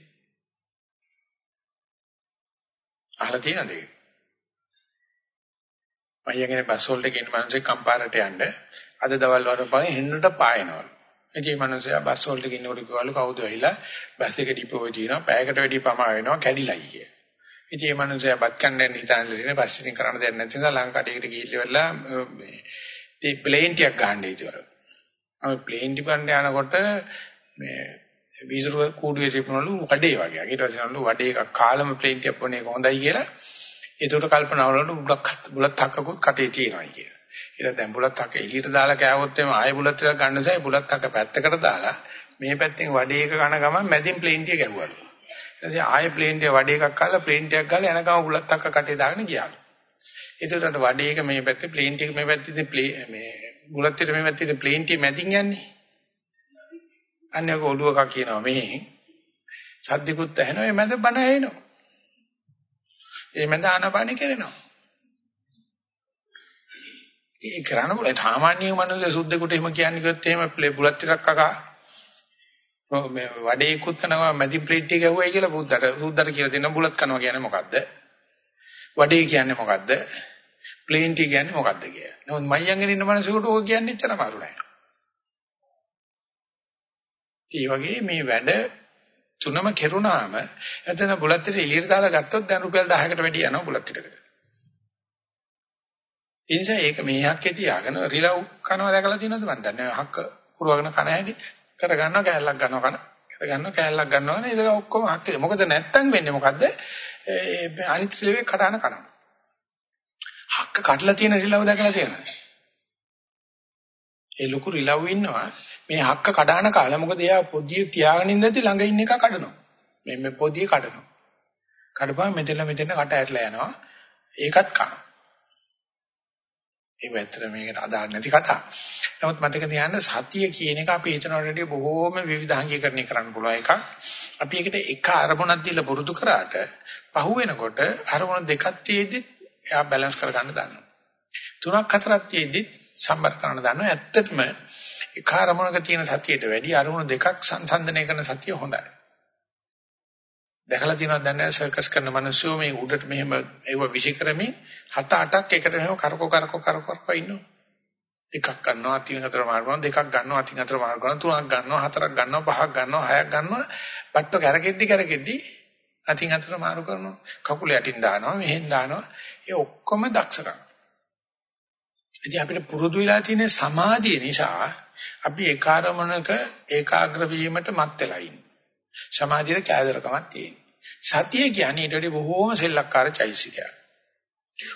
අහලා තියෙනවද ඒක? මයියගෙන බස් වලට ගෙන මිනිස්සේ කම්පාරට යන්න අද දවල් වරපන් හෙන්නට පායනවලු. ඉතින් මිනිස්සයා බස් වලට ගෙන්නකොට කිව්වලු කවුද ඇවිල්ලා බස් එක ඩිපෝ තියෙනවා පැයකට වැඩි පමා වෙනවා කැඩිලයි කිය. ඉතින් මේ මිනිස්සයා බත් කන්න හිතාන ඉතින් බස් එකෙන් කරන්න දෙයක් නැති නිසා ලංකාවට ගිහිල්ලා මේ තී ප්ලේන් ටිකක් ගන්න ඉතිවලු. අපි ප්ලේන් ටික ගන්න යනකොට මේ වීසුරු කූඩුවේ සිපුනලු වඩේ වගේ. ඊට පස්සේ නලු වඩේ එකක් කාලම ප්ලේන් ටිකක් පොන එක හොඳයි කියලා. ඒකට කල්පනා වලට බුලක් බුලත් හක්කකුත් කටේ තියෙනවා කියලා. ඊට දැන් බුලත් හක්ක එළියට දාලා කෑවොත් එimhe ආයෙ බුලත් ටිකක් ගන්න සයි බුලත් හක්ක පැත්තකට දාලා මේ පැත්තෙන් වඩේ එක කන ගමන් මැදින් ප්ලේන් ටික ගැහුවලු. ඊට පස්සේ ආයෙ ප්ලේන් ටික වඩේ එකක් කාලා ප්ලේන් ටිකක් ගාලා යන ගමන් බුලත් හක්ක කටේ දාගෙන ගියාලු. ඒකට වඩේ එක මේ පැත්තේ ප්ලේන් ටික මේ පැත්තේ මේ බුලත් ටික මේ පැත්තේ ප්ලේන් ටික මැදින් යන්නේ. අන්නේ ඔක ඔළුවක කියනවා මෙහි සද්දිකුත් ඇහෙනවා ඒ මැද බණ ඇහෙනවා. ඒ මැද ආනපානෙ කරනවා. ඒ කරන්න බෑ සාමාන්‍ය මනුස්ස සුද්දෙකුට එහෙම කියන්නේ කිව්වොත් එහෙම බුලත් ටිකක් කකා මේ වඩේ කුත් කරනවා මැදි ප්ලේට් එක ගැහුවයි කියලා බුද්දට සුද්දට කියලා දෙනවා බුලත් කරනවා කියන්නේ මොකද්ද? වඩේ කියන්නේ මොකද්ද? ප්ලේන් ටි කියන්නේ මොකද්ද කියලා. නමුත් මයියන්ගෙන ඉන්න මනුස්සයෙකුට ඕක කියන්නේ එච්චර අමාරු නෑ. ඒ වගේ මේ වැඩ තුනම කෙරුණාම එතන බුලත් ටික එළියට දාලා ගත්තොත් දැන් රුපියල් 1000කට වැඩි යනවා බුලත් ටිකට. ඒ නිසා ඒක මේ හක්කේ තියාගෙන රිලව් කනවා දැකලා තියෙනවද මන් දන්නේ හක්ක පුරවගෙන කන හැටි කර ගන්නවා කෑල්ලක් ගන්නවා කන කර ගන්නවා කෑල්ලක් ගන්නවා නේද ඒක ඔක්කොම හක්කේ මොකද නැත්තම් වෙන්නේ මොකද්ද අනිත් රිලෙවේ කඩන කනවා. හක්ක කඩලා තියෙන රිලව දැකලා තියෙනවද? ඒ ලොකු රිලව් ඉන්නවා මේ හක්ක කඩාන කාලා මොකද එයා පොදිය තියාගෙන ඉඳද්දි ළඟ ඉන්න එක කඩනවා. මේ මේ පොදිය කඩනවා. කඩපුවා මෙතන මෙතන කට ඇරලා යනවා. ඒකත් කනවා. ඒක ඇත්තට මේකට අදාළ නැති කතා. නමුත් මතක තියාගන්න සතිය කියන එක අපි හිතනවට වඩා බොහෝම විවිධාංගීකරණය කරන්න පුළුවන් එකක්. අපි ඒකට එක අරමුණක් දීලා පුරුදු කරාට පහු වෙනකොට අරමුණ දෙකක් තියේදි එයා බැලන්ස් කරගන්න දන්නවා. තුනක් හතරක් තියේදි සම්බර කරන්න දන්නවා. ඇත්තටම එක අරමුණක තියෙන සතියට වැඩි අරමුණ දෙකක් සංසන්දනය කරන සතිය හොඳයි. දැකලා තියෙනවද දන්නේ නැහැ සර්කස් කරන මිනිස්සු මේ උඩට මෙහෙම ඒව විසි කරමින් හත අටක් එකට මෙහෙම කරකෝ කරකෝ කරකෝ කරකෝ ඉන්නවා. එකක් ගන්නවා අතින් හතර මාර්ගන දෙකක් ගන්නවා අතින් හතර මාර්ගන තුනක් ගන්නවා හතරක් ගන්නවා පහක් ගන්නවා හයක් ගන්නවා බට්ට කැරකෙද්දි කැරකෙද්දි අතින් හතර මාරු කරනවා කකුල යටින් දානවා මෙහෙන් දානවා ඒ ඔක්කොම දක්ෂකම්. ඉතින් අපිට පුරුදු වෙලා තියෙන සමාධිය නිසා අපි ඒකාරමණක ඒකාග්‍ර වීමට මත් වෙලා ඉන්නේ. සමාධියේ කෑදරකමක් තියෙනවා. සතිය කියන්නේ ඊට වඩා බොහෝම සෙල්ලක්කාර චෛසිකයක්.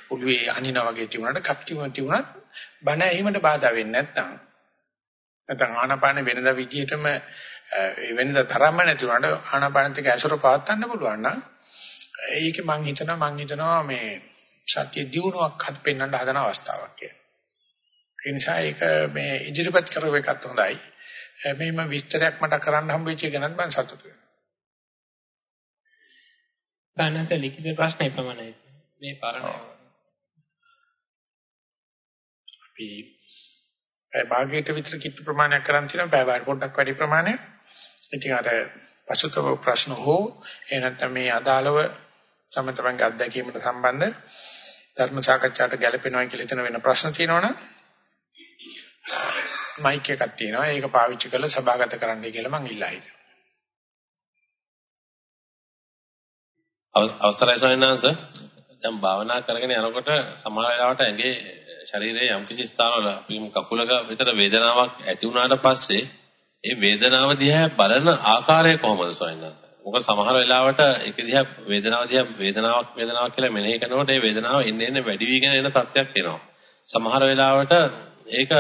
ඔළුවේ අනිනා වගේ තිබුණාට කප්ටිම තිබුණත් බණ ඇහිමට බාධා වෙන්නේ නැත්නම් නැත්නම් ආනාපාන වෙනද විදිහටම වෙනද තරම්ම නැතුණාට ආනාපානත් එක්ක ඇසුර පවත්වන්න පුළුවන් නම් ඒක මං හිතනවා මං හිතනවා මේ සත්‍ය දියුණුවක් හත් පෙන්වන්න හදන අවස්ථාවක් කියලා. ඒ නිසා ඒක මේ ඉදිරිපත් කරව එකත් හොඳයි. මේම විස්තරයක් මට කරන්න හම්බෙච්ච එක ගැනත් මම සතුටු වෙනවා. ගන්නත ලිඛිත ප්‍රශ්න එපමණයි. මේ පරණ අපි පැය භාගයට විතර කිට්ටු ප්‍රමාණයක් කරන් තියෙනවා. පැය භාග පොඩ්ඩක් වැඩි ප්‍රමාණයක්. ඉතින් අර පසුතව ප්‍රශ්න හෝ එහෙ නැත්නම් මේ අදාළව තම තමන්ගේ අත්දැකීමට සම්බන්ධ ධර්ම සාකච්ඡාවට ගැලපෙනවා කියලා හිතන වෙන ප්‍රශ්න තියෙනවනම් මයික් එකක් තියෙනවා. ඒක පාවිච්චි කරලා සභාගත කරන්නයි කියලා මම ඉල්ලා හිටියා. අවස්ථරයි සයන්නාංශ දැන් භාවනා කරගෙන යනකොට සමහර වෙලාවට ඇඟේ ශරීරයේ යම්කිසි ස්ථානවල අපි කකුලක විතර වේදනාවක් ඇති වුණාට පස්සේ ඒ වේදනාව දිහා බලන ආකාරය කොහොමද සයන්නාංශ? මොකද සමහර වෙලාවට ඒක දිහා වේදනාව දිහා වේදනාවක් වේදනාවක් කියලා මෙනෙහි කරනකොට ඒ වේදනාව එන්නේ එන්නේ වැඩි වීගෙන එන තත්ත්වයක් එනවා. සමහර වෙලාවට ඒක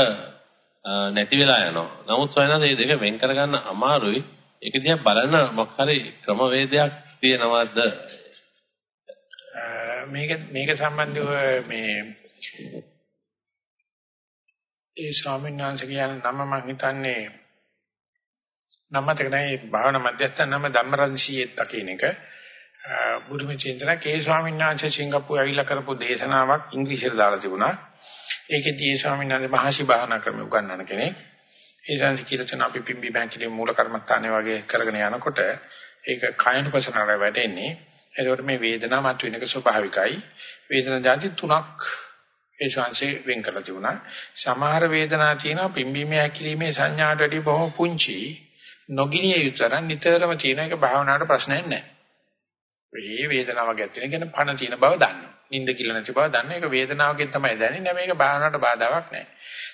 නැති වෙලා යනවා. නමුත් සයන්නාංශ මේ දෙක වෙන් කරගන්න අමාරුයි. ඒක දිහා බලන මොකක් හරි ක්‍රමවේදයක් තියෙනවද මේක මේක සම්බන්ධව මේ ඒ ස්වාමීන් වහන්සේ කියන නම මම හිතන්නේ නම මතක නැහැ භාවනා මධ්‍යස්ථාන නම ධම්මරන්සියෙත් කියන එක බුදුමේ චින්තන කේ ස්වාමීන් වහන්සේ සිංගප්පූරේ ඇවිල්ලා කරපු දේශනාවක් ඉංග්‍රීසියට දාලා තිබුණා ඒකෙදී ඒ ස්වාමීන් වහන්සේ මහසි භාවනා ක්‍රම උගන්වන කෙනෙක් ඒ සංසි කියලා තන අපි පිම්බි බැංකිලේ මූල කර්මස්ථානයේ වගේ කරගෙන යනකොට ඒක කායනුපසනාවට වැටෙන්නේ එතකොට මේ වේදනාව මත වෙනක ස්වභාවිකයි. වේදනා જાති තුනක් ඒ ශාංශේ වෙන් කරලා තිබුණා. සමහර වේදනා තියෙනවා පිම්බීමේ හැකිලිමේ සංඥාට වඩා බොහොම පුංචි. නොගිනිය යුතරන් නිතරම තියෙන එක භාවනාවට ප්‍රශ්නයක් නැහැ. මේ වේදනාවක් ඇත්තෙන කියන පණ තියෙන බව දන්නවා. නිින්ද කියලා නැති බව දන්න එක වේදනාවකින් තමයි දැනෙන්නේ. මේක භාවනාවට බාධාවක් නැහැ.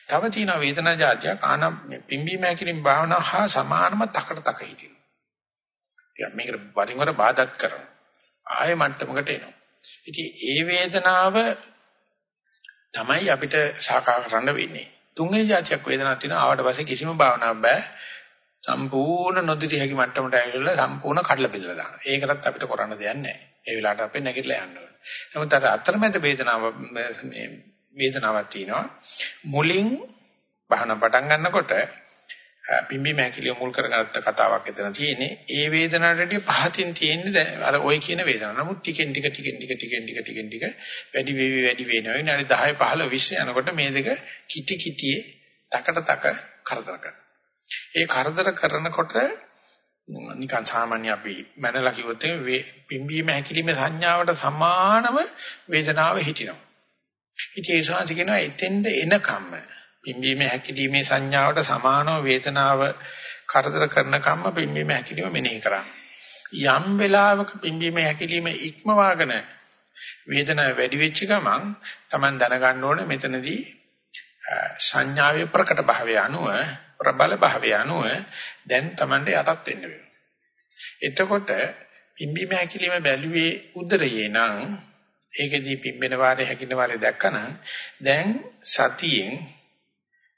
තව තියෙනවා වේදනා જાතියක් ආන පිම්බීම හැකිලිම භාවනාව හා සමානම තකට තක හිටිනවා. මේකට වරින් වර බාධාත් කරනවා. ආයෙ මට්ටමකට එනවා. ඉතින් ඒ වේදනාව තමයි අපිට සාකා කරන්න වෙන්නේ. තුන්වෙනි જાතියක් වේදනාවක් තියෙනවා ආවට පස්සේ කිසිම භාවනාවක් බෑ. සම්පූර්ණ නොදිරි හැකි මට්ටමට ඇවිල්ලා සම්පූර්ණ කඩලා බෙදලා දානවා. ඒකටත් අපිට කරන්න දෙයක් නැහැ. ඒ වෙලාවට අපි නැගිටලා යන්න ඕනේ. නමුත් අර අතරමැද වේදනාව මේ වේදනාවක් තියෙනවා. මුලින් බහන පටන් ගන්නකොට පිම්බි මහැකිලිය මුල් කරගත්ත කතාවක් එතන තියෙන්නේ. ඒ වේදනාවට පහතින් තියෙන්නේ අර ওই කියන වේදනාව. නමුත් ටිකෙන් ටික ටිකෙන් ටික ටිකෙන් ටික ටිකෙන් ටික වැඩි වෙවි වැඩි වෙනවා. විනාඩි 10 15 20 යනකොට මේ දෙක කිටි කිටියේ තකට තක කරදර කරනවා. ඒ කරදර කරනකොට නිකන් සාමාන්‍ය අපි මනලා කිව්වොත් පිම්බීම හැකිලිම සංඥාවට සමානව වේදනාව හිටිනවා. ඉතින් ඒ ශාන්ති කියනවා එතෙන්ද එනකම්ම පිම්බීමේ හැකිලිමේ සංඥාවට සමානව වේදනාව කරදර කරන කම්ම පිම්බීමේ හැකිලිම මෙනෙහි කරා. යම් වෙලාවක පිම්බීමේ හැකිලිම ඉක්මවාගෙන වේදනාව වැඩි වෙච්ච ගමන් Taman දැනගන්න ඕනේ මෙතනදී සංඥාවේ ප්‍රකට භාවය අනුව ප්‍රබල භාවය අනුව දැන් Tamanට යටත් වෙන්න වෙනවා. එතකොට පිම්බීම හැකිලිම බැලුවේ උදරයේ නම් ඒකෙදී පිම්බෙන වාරේ හැකින වාරේ දැක්කනම් දැන් සතියෙන්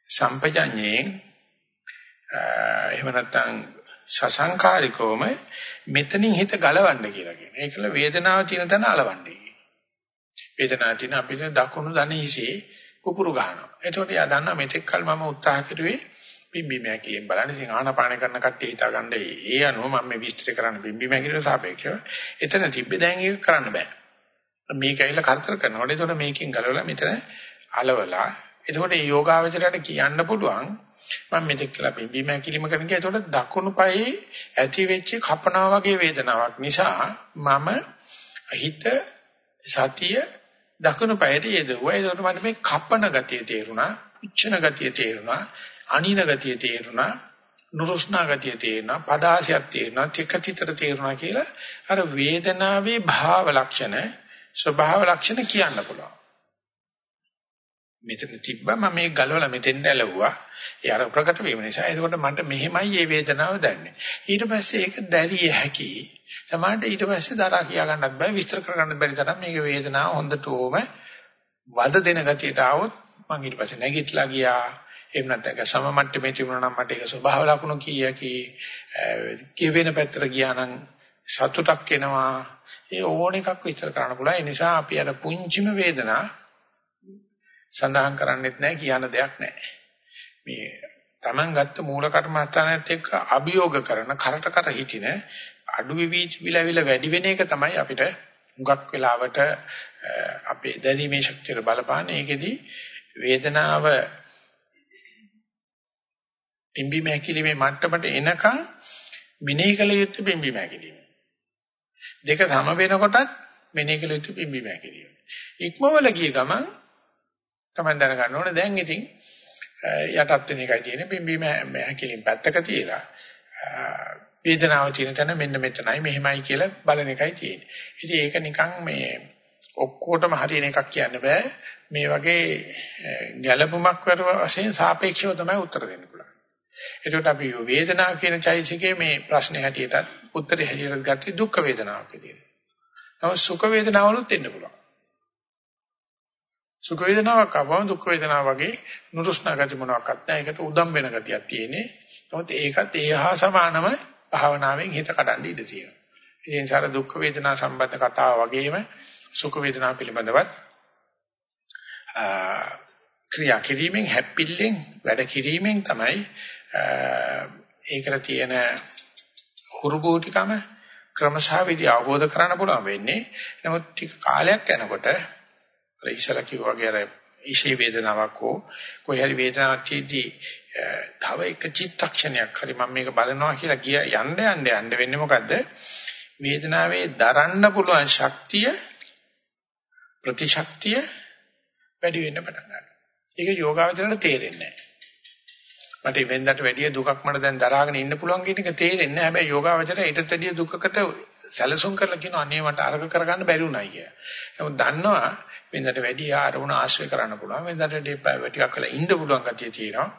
සම්පජඤ්ඤයෙන් එහෙම නැත්නම් සසංකාරිකවම මෙතනින් හිත ගලවන්න කියලා කියනවා. ඒකල වේදනාව තියෙන තැන අලවන්නේ. වේදනාව තියෙන අපිට දකුණු දණහිසේ කුපුරු ගන්නවා. එතකොට යා දන්නා මෙතෙක් කල මම උත්සාහ කරුවේ බිම්බිම හැකියෙන් බලන්න. ඉතින් ආනාපාන කරන කට්ටිය හිතාගන්න ඒ අනුව මම මේ විස්තර කරන්න බිම්බිම හැකියට සාපේක්ෂව. එතන තිබ්බේ දැන් ඒක කරන්න බෑ. මේක ඇවිල්ලා කරතර කරනකොට එතකොට මේකෙන් ගලවලා මෙතන අලවලා එතකොට මේ යෝගාවචරයට කියන්න පුළුවන් මම මෙතෙක් කියලා බිම්බිම හැකිලිම කරන කිය. එතකොට දකුණු පායේ ඇති වෙච්ච කපනවා වගේ වේදනාවක් නිසා මම හිත සතිය දකුණු පායට යෙදුවා. එතකොට මට මේ කපන ගතිය තේරුණා, උච්චන ගතිය තේරුණා, අනින ගතිය තේරුණා, නුරුස්නා ගතිය තේරුණා, පදාසියක් තේරුණා, චිකතිතර තේරුණා කියලා අර වේදනාවේ භාව ලක්ෂණ, ස්වභාව ලක්ෂණ කියන්න පුළුවන්. මෙතන තිබ්බා මම මේ ගලවලා මෙතෙන්ට ඇලවුවා. ඒ අර ප්‍රකට වීම නිසා. එතකොට මට මෙහෙමයි මේ වේදනාව දැනෙන්නේ. ඊට පස්සේ ඒක දැරිය හැකි. සමහරට ඊට පස්සේ දරා කියා ගන්නත් බෑ විස්තර කර ගන්නත් බැරි තරම් මේක වේදනාව හොඳටම වද දෙන ගතියට ආවොත් මම ඊට පස්සේ නැගිටලා ගියා. එහෙම නැත්නම් සම මට්ටමේ තිබුණා නම් මට ඒක ස්වභාව ලක්ෂණ කීයකි. කියවෙන පැත්තට ගියා නම් සතුටක් එනවා. ඒ ඕන එකක් විස්තර කරන්න පුළුවන්. ඒ නිසා අපි අර පුංචිම වේදනා සඳහන් කරන්නෙත් නැහැ කියන දෙයක් නැහැ. මේ Taman ගත්ත මූල කර්මස්ථානයත් එක්ක අභියෝග කරන කරට කර හිටින අඩු විවිච විලවිල වැඩි වෙන එක තමයි අපිට හුඟක් වෙලාවට අපේ දැරීමේ ශක්තියට බලපාන ඒකෙදී වේදනාව පිම්බීම හැකිලිමේ මට්ටමට එනකන් මිනේ කළ යුත්තේ පිම්බීම හැකිලිම. දෙක සම වෙනකොටත් මිනේ කළ යුත්තේ පිම්බීම හැකිලිම. ඉක්මවල ගිය ගමන් තමයි දැනගන්න ඕනේ දැන් ඉතින් යටත් වෙන එකයි තියෙන්නේ පිම්බීම හැකිලින් පැත්තක තියලා වේදනාව තියෙන තැන මෙන්න මෙතනයි මෙහෙමයි කියලා බලන එකයි තියෙන්නේ. ඉතින් ඒක නිකන් මේ ඔක්කොටම හරියන එකක් කියන්න බෑ. මේ වගේ ගැළපුමක් කරව වශයෙන් සාපේක්ෂව තමයි උත්තර දෙන්න පුළුවන්. එතකොට අපි වේදනාව කියන චෛතසිකයේ මේ ප්‍රශ්නේ හැටියට උත්තරේ හැටියට ගත්තේ දුක් වේදනාවක් විදියට. නමුත් සුඛ වේදනාවලුත් එන්න පුළුවන්. සුඛ වේදනාවක් ආවම දුක් වේදනාව වගේ නුරුස්නා ගති මොනවාක්වත් නැහැ. ඒකට උදම් වෙන ගතියක් තියෙන්නේ. නමුත් ඒකත් ඒ හා සමානම භාවනාවෙන් හිත කඩන්න ඉඩ තියෙනවා. ඒ නිසා දුක් වේදනා සම්බන්ධ කතාව වගේම සුඛ වේදනා පිළිබඳවත් ක්‍රියා කිරීමෙන් හැප්පිල්ලෙන් වැඩ කිරීමෙන් තමයි ඒකට තියෙන හුරුබෝටිකම ක්‍රමශාවිදි අවබෝධ කරගන්න පුළුවන් වෙන්නේ. නමුත් ටික කාලයක් යනකොට ඉස්සලා කිව්වා වගේ අර ඉෂේ වේදනාවක් හෝ කොයි හරි වේදනාවක් තියදී තව එක චිත්තක්ෂණයක් හරි මම මේක බලනවා කියලා ගිය යන්න යන්න යන්න වෙන්නේ මොකද්ද වේදනාවේ දරන්න පුළුවන් ශක්තිය ප්‍රතිශක්තිය වැඩි වෙන්න පටන් ගන්නවා. ඒක යෝගාවචරයට තේරෙන්නේ නැහැ. මට වෙනදට වැඩිය දුකක් මට දැන් දරාගෙන ඉන්න පුළුවන් කියන එක තේරෙන්නේ නැහැ. හැබැයි යෝගාවචරය ඊටත් වැඩිය දුකකට සැලසුම් කරලා කියනවා අනේ මට අරක කරගන්න බැරි වුණා කියලා. නමුත් දන්නවා වෙනදට වැඩිය අරමුණ ආශ්‍රය කරන්න පුළුවන්. වෙනදට වැඩිය ටිකක් වෙලා ඉන්න පුළුවන් ගතිය තියෙනවා.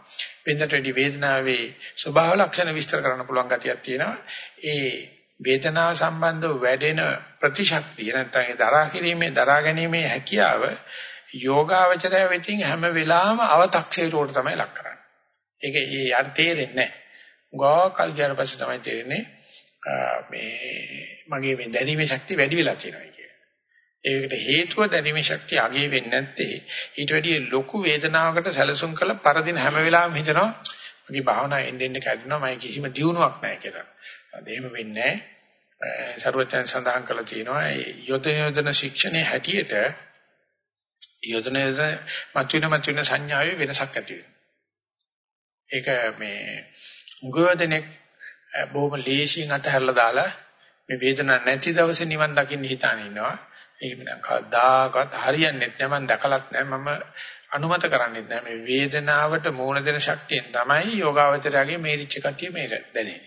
වෙනදට වැඩිය වේදනාවේ ස්වභාව ලක්ෂණ විස්තර කරන්න පුළුවන් ගතියක් තියෙනවා. ඒ වේදනාව සම්බන්ධව වැඩෙන ප්‍රතිශක්තිය නැත්නම් ඒ දරා කිරීමේ දරා ගැනීමේ හැකියාව යෝගාවචරය වෙතින් හැම වෙලාවෙම අව탁සේරුවට තමයි ලක් කරන්නේ. ඒක ඒ යට තේරෙන්නේ නැහැ. ගෝකල් ගියාට පස්සේ තමයි තේරෙන්නේ මේ මගේ මේ දැනීමේ ශක්තිය වැඩි වෙලා තියෙනවා කියලා. ඒකට හේතුව දැනීමේ ශක්තිය අගේ වෙන්නේ නැත්තේ ඊට වැඩිය ලොකු වේදනාවකට සැලසුම් කළ පරදින හැම වෙලාවෙම හිතනවා මගේ භාවනා එන්න එන්න කැඩෙනවා මම කිසිම දියුණුවක් නැහැ කියලා. එහෙම වෙන්නේ නැහැ. සර්වඥයන් සඳහන් කළා තියෙනවා යොදන යොදන ශික්ෂණයේ හැටියට යොදන යොදන මතුවෙන මතුවෙන සංඥාවේ වෙනසක් ඇති වෙනවා. ඒක මේ උගදෙනෙක් බොහොම ලේසියෙන් අතහැරලා දාලා මේ වේදනාවක් නැති දවසේ නිවන් දකින්න හිතාන ඉන්නවා. ඒක නම් කවදාකවත් හරියන්නේ නැහැ මම දැකලත් නැහැ මම අනුමත කරන්නේ නැහැ මේ වේදනාවට මූණ දෙන ශක්තියෙන් තමයි යෝගාවචරයාගේ මේරිච්ච කතිය මේ දැනෙන්නේ.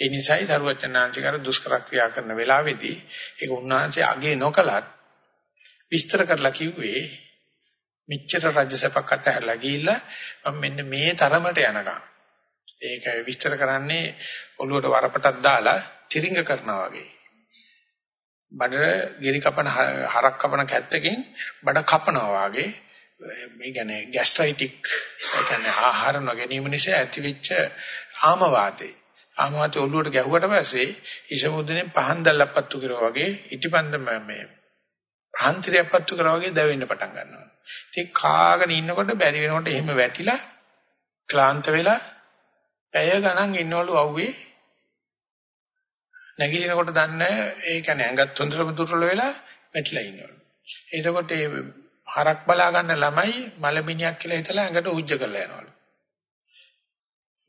ඒ නිසායි සරුවචනාංශිකර දුෂ්කර ක්‍රියා කරන වෙලාවේදී ඒක උන්වහන්සේ අගේ නොකලත් විස්තර කරලා කිව්වේ මෙච්චර රජසපක් අතහැරලා ගිහිල්ලා මම මෙන්න මේ තරමට යනකම්. ඒක විස්තර කරන්නේ ඔළුවට වරපටක් දාලා තිරිංග කරනවා වගේ. බඩ ගිරි කපන හරක් කපන කැත්තකින් බඩ කපනවා වගේ. මේ කියන්නේ ગેස්ට්‍රයිටික් ඒ කියන්නේ ආහාර නොගැනීම නිසා ඇතිවෙච්ච ආම වාතේ ආම වාතේ ඔළුවට ගැහුවට පස්සේ ඉෂ මුද්දෙන් පහන් දැල්ලක් පත්තු කරා වගේ ඉටිපන්ද මේ ප්‍රාන්තිරයක් පත්තු කරා වගේ දැවෙන්න පටන් ගන්නවා. ඉතින් කාගෙන ඉන්නකොට බැරි වෙනකොට එහෙම වැටිලා ක්ලාන්ත වෙලා පැය ගණන් ඉන්නවලු අවුවේ නැගිටිනකොට දන්නේ ඒ කියන්නේ ඇඟත් හොඳටම දුර්වල වෙලා වැටිලා ඉන්නවලු. එතකොට ඒ හරක් බලා ගන්න ළමයි මලමිනියක් කියලා හිතලා ඇඟට උජ්ජ කරලා යනවලු.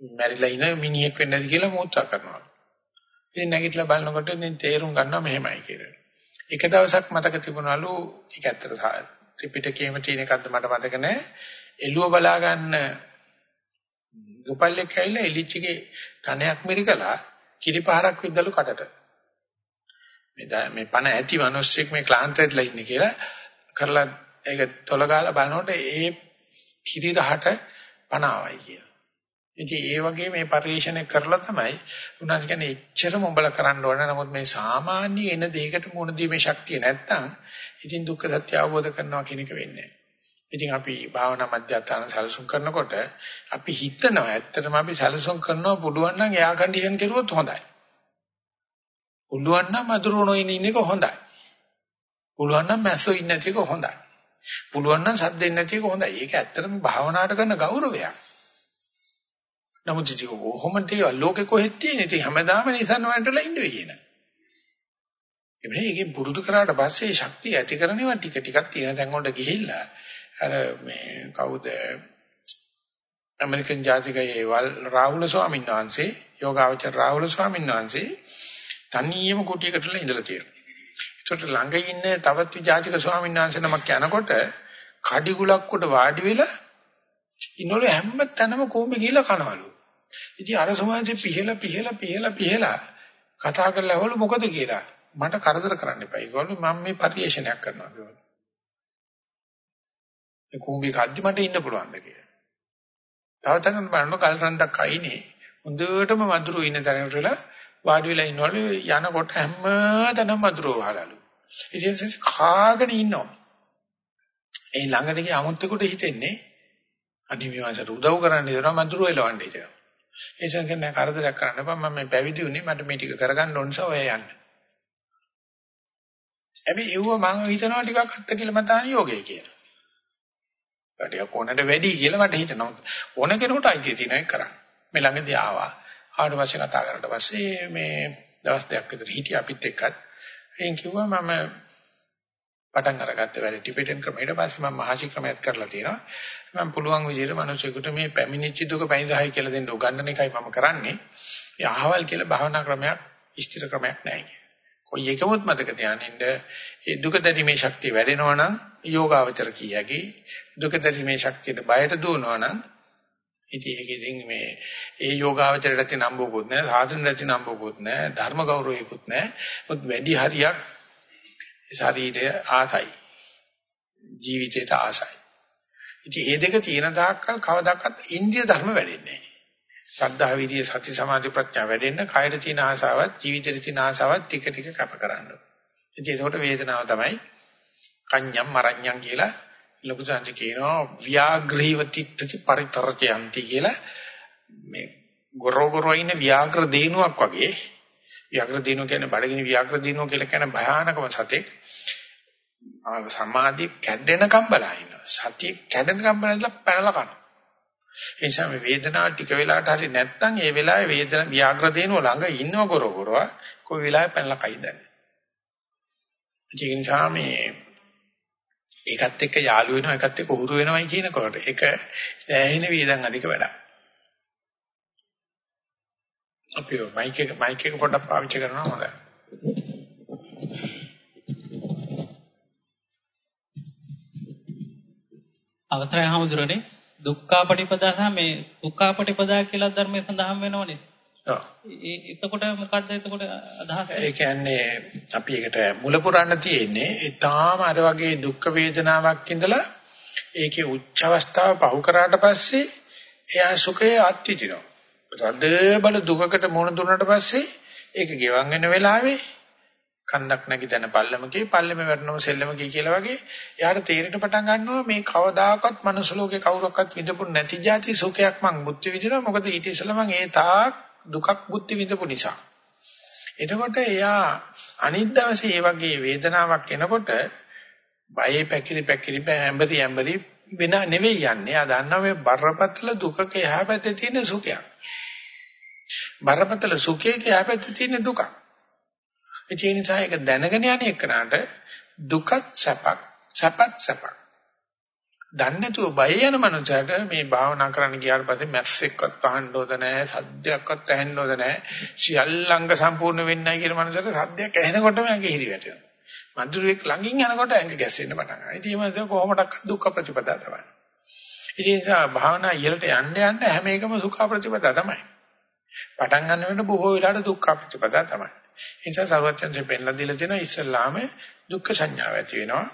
මැරිලා ඉන මිනිහෙක් වෙන්නේ නැති කියලා මෝත්‍රා කරනවා. ඉතින් නැගිටලා බලනකොට ඉතින් තේරුම් ගන්නවා මෙහෙමයි කියලා. එක දවසක් මතක තිබුණලු ඒක ඇත්තට ත්‍රිපිටකයේම තියෙන එකක්ද මට මතක නැහැ. එළුව බලා ගන්න ගොපල්ලෙක් ඇවිල්ලා එලිච්චගේ තනයක් මිරිකලා කිරිපහරක් විද්දලු කටට. මේ මේ පණ ඇති මිනිස්සෙක් මේ ක්ලාන්තයටලා ඉන්නේ කියලා කරලා ඒක තොල ගාලා බලනකොට ඒ කිරි රහට පණ ආවයි කියලා. ඉතින් ඒ වගේ මේ පරිශ්‍රණය කරලා තමයි උනාස් කියන්නේ එච්චරම උඹලා කරන්න ඕන. නමුත් මේ සාමාන්‍ය එන දෙයකට මුණ දීමේ ශක්තිය නැත්තම් ඉතින් දුක්ඛ සත්‍ය අවබෝධ කරනවා කියන එක වෙන්නේ ඉතින් අපි භාවනා මධ්‍යස්ථාන සැලසුම් කරනකොට අපි හිතනවා ඇත්තටම අපි සැලසුම් කරනවා පුළුවන් නම් එයා කන්ඩිෂන් කරුවොත් හොඳයි. පුළුවන් නම් මధుරණෝ ඉන්න එක හොඳයි. පුළුවන් නම් මැස්සෝ ඉන්න එක හොඳයි. පුළුවන් නම් සද්දෙන්නේ නැති එක හොඳයි. ඒක ඇත්තටම භාවනාවට කරන ගෞරවයක්. නමුත් ඉතින් කොහොම තේ ලෝකෙ කොහෙද තියෙන්නේ? ඉතින් හැමදාම නිසන් වලටලා ඉන්න වෙයි කියන. එබැවින් ඒකෙන් පුරුදු කරාට පස්සේ ශක්තිය ඇති කරනවා ටික ටිකක් තියෙන තැන් වලට ගිහිල්ලා අර මේ කවුද ඇමරිකන් ජාතිකයේ රාහුල ස්වාමීන් වහන්සේ යෝගාවචර රාහුල ස්වාමීන් වහන්සේ තනියම කුටියකටලා ඉඳලා තියෙනවා. ඒකට ළඟ ඉන්න තවත් ජාතික ස්වාමීන් වහන්සේ නමක් යනකොට කඩිගුලක් උඩ වාඩි වෙලා ඉන්නවලු හැම තැනම කොඹේ ගිහලා කනවලු. ඉතින් අර සමාජයේ පිහලා පිහලා පිහලා පිහලා කතා කරලා ඇහවලු මොකද කියලා. මට කරදර කරන්න එපා. ඒගොල්ලෝ මම මේ පරිේශනයක් කරනවා කියලා. ඒ කුඹි කද්දි මට ඉන්න පුළුවන්ද කියලා. තව තැනකට බලනකොට කල් රන්දක් අයිනේ. හොඳටම මధుරෝ ඉන්න තැනකට වෙලා වාඩි වෙලා ඉන්නවලු යනකොට හැම තැනම මధుරෝ වහලලු. ඉතින් සෙන්ස් කාගෙන ඉන්නවා. ඒ ළඟට ගිය අමුත්තෙකුට හිතෙන්නේ අනිත් මේවාට උදව් කරන්න ඉතන මధుරෝ එලවන්නේ කියලා. ඒ සංකේතන කරදරයක් කරන්න බෑ මම මේ පැවිදි වුණේ මට මේ ටික කරගන්න ඕන නිසා ඔය යන්න. හැබැයි ඒව මම හිතනවා ටිකක් අත්ති කියලා මත අනියෝගය කියලා. ටිකක් ඕනට වැඩි කියලා මට හිතෙනවා. ඕන කෙනෙකුට අයිතිය තියෙන එක කරන්න. මේ ළඟදී ආවා. ආවට පස්සේ කතා කරලා පස්සේ මේ දවස් දෙකක් විතර හිටියා අපිත් එක්කත්. එයින් කිව්වා මම පටන් අරගත්ත වැඩ ටිබෙටන් ක්‍රමයට පස්සේ මම මහසි ක්‍රමයක් කරලා තියෙනවා. මම පුළුවන් විදිහට මිනිසෙකුට මේ පැමිණිච්ච දුක පැනිරහයි කියලා දෙන්න උගන්වන එකයි මම කරන්නේ. ඒ අහවල් කියලා භාවනා ක්‍රමයක් ස්ථිර ක්‍රමයක් නැහැ. කොයි එකමුත් මතක තියානින්න ඒ දුක දැරීමේ ශක්තිය වැඩෙනවා නම් යෝගාවචර කියකි. දුක දැරීමේ ශක්තියට බයට දුවනවා නම් ඉතින් ඒක ඉතින් මේ ඒ යෝගාවචරයට තියෙන නම්බුකුත් නැහැ, සාධනෙට තියෙන නම්බුකුත් නැහැ, ධර්ම ගෞරවයකුත් නැහැ. මොකද වැඩි හරියක් ශරීරය ආසයි. ජීවිතයට ආසයි. ඉතින් මේ දෙක තියෙන තාක්කල් කවදාකවත් ඉන්ද්‍රිය ධර්ම වැඩෙන්නේ නැහැ. ශ්‍රද්ධා විරිය සති සමාධි ප්‍රඥා වැඩෙන්න කයර තියෙන ආසාවත් ජීවිතේ තියෙන ආසාවත් ටික ටික කැප කරන්න. ඉතින් ඒකට වේදනාව තමයි කඤ්ඤම් මරඤ්ඤම් කියලා ලොකු සංජ කියනවා. ව්‍යාග්‍රීව තිට්ඨති පරිතරජයන්ති කියලා. මේ ගොරෝගොරෝ ඉන්න ව්‍යාග්‍ර දේනුවක් වගේ. ව්‍යාග්‍ර දේනුව කියන්නේ බඩගිනි ව්‍යාග්‍ර දේනුව කියලා කියන භයානකම සතෙක්. සමාධි කැඩෙනකම් බලා ඉන්නවා. සතිය කැඩෙනකම් බලලා පැනලා කනවා. ඒ නිසා මේ වේදනාව ටික වෙලාවට හරි නැත්නම් ඒ වෙලාවේ වේදන ව්‍යාග්‍ර දේනුව ළඟ ඉන්නව ගොරෝගොරෝ කොයි වෙලාවෙ පැනලා කයිද ඒ නිසා මේ ඒකත් එක්ක යාළු වෙනවා ඒකත් එක්ක උහුරු වෙනවයි කියනකොට ඒක ඇහෙන වේදන් අධික වැඩක්. අපි මයික් එක මයික් එක පොඩ්ඩක් පාවිච්චි කරනවා හොඳයි. අවසරයි හමුදුරනේ දුක්ඛාපටිපදා සහ මේ සුඛාපටිපදා කියලා ධර්මයේ සඳහන් වෙනවනේ. ඔව්. එතකොට මොකද්ද එතකොට අදහස? ඒ කියන්නේ අපි ඒකට මුල පුරන්න තියෙන්නේ ඊටාම අර වගේ දුක් වේදනාවක් ඉඳලා ඒකේ උච්ච අවස්ථාව පහු කරාට පස්සේ එයා සුඛය අත්විඳිනවා. රද බල දුකකට මුහුණ දුන්නාට පස්සේ ඒක ගෙවන් වෙන වෙලාවේ කන්දක් නැගිටින පල්ලමකේ පල්ලම වැටෙනම සෙල්ලමකේ කියලා වගේ එයාට තේරෙන්න පටන් ගන්නවා මේ කවදාකවත් මනුස්ස ලෝකේ කවුරක්වත් විඳපු නැති જાති සුඛයක් මං බුද්ධ විදිනවා මොකද ඊට ඉස්සෙල්ලා මං ඒ තාක් දුකක් බුද්ධ විඳපු නිසා එතකොට එයා අනිත් දවසේ මේ වගේ වේදනාවක් එනකොට බයේ පැකිලි පැකිලි ඇඹරි ඇඹරි වෙන නෙවෙයි යන්නේ. ආ දන්නවා මේ බරපතල දුකක එහා පැත්තේ තියෙන සුඛයක්. බරපතල සුඛයක එහා පැත්තේ තියෙන දුකක්. ඒ නිසා ඒක දැනගෙන යන එකනට දුකත් සැපක් සැපත් සැපක්. දන්නේ නැතුව බය යන මනුස්සයට මේ භාවනා කරන්න ගියාට පස්සේ මැස්සෙක්වත් අහන්න ඕද නැහැ සද්දයක්වත් ඇහෙන්න ඕද නැහැ සියල්ලංග සම්පූර්ණ වෙන්නේ නැහැ කියන මනුස්සයට සද්දයක් ඇහෙනකොටම ඇඟ හිරි වැටෙනවා. මధుරෙක් ළඟින් යනකොට ඇඟ ගැස්සෙන්න පටන් ගන්නවා. ඉතින් මේ මනුස්සය කොහොමඩක් දුක්ඛ ප්‍රතිපදා තමයි. ඉතින් ඒ නිසා භාවනා ඉහළට යන්න යන්න හැම එකම සුඛ ප්‍රතිපදා තමයි. පටන් ගන්න වෙන බොහෝ වෙලාවට දුක්ඛ ප්‍රතිපදා තමයි. ඒ නිසා සර්වඥයන්සේ පෙන්ලා දීලා තියෙනවා ඉස්සල්ලාම දුක්ඛ සංඥාව ඇති වෙනවා.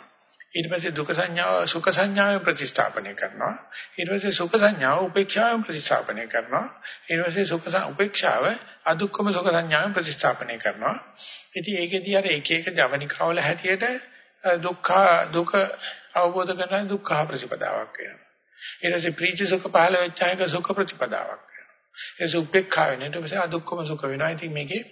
ඊට පස්සේ දුක සංඥාව සුඛ සංඥාවෙන් ප්‍රතිස්ථාපනය කරනවා. ඊට පස්සේ සුඛ සංඥාව උපේක්ෂාවෙන් ප්‍රතිස්ථාපනය කරනවා. ඊට පස්සේ සුඛ උපේක්ෂාව අදුක්කම සුඛ සංඥාවෙන් ප්‍රතිස්ථාපනය කරනවා. ඉතින් ඒකෙදී අර එක එක ජවනිකාවල හැටියට දුක්ඛ දුක අවබෝධ කරගන්න දුක්ඛ ප්‍රතිපදාවක් වෙනවා. ඊට පස්සේ ප්‍රීති සුඛ පහළ වෙච්චායක සුඛ ප්‍රතිපදාවක් වෙනවා. ඒ උපේක්ෂාව වෙන ඊට පස්සේ අදුක්කම සුඛ වෙනවා. ඉතින් මේකේ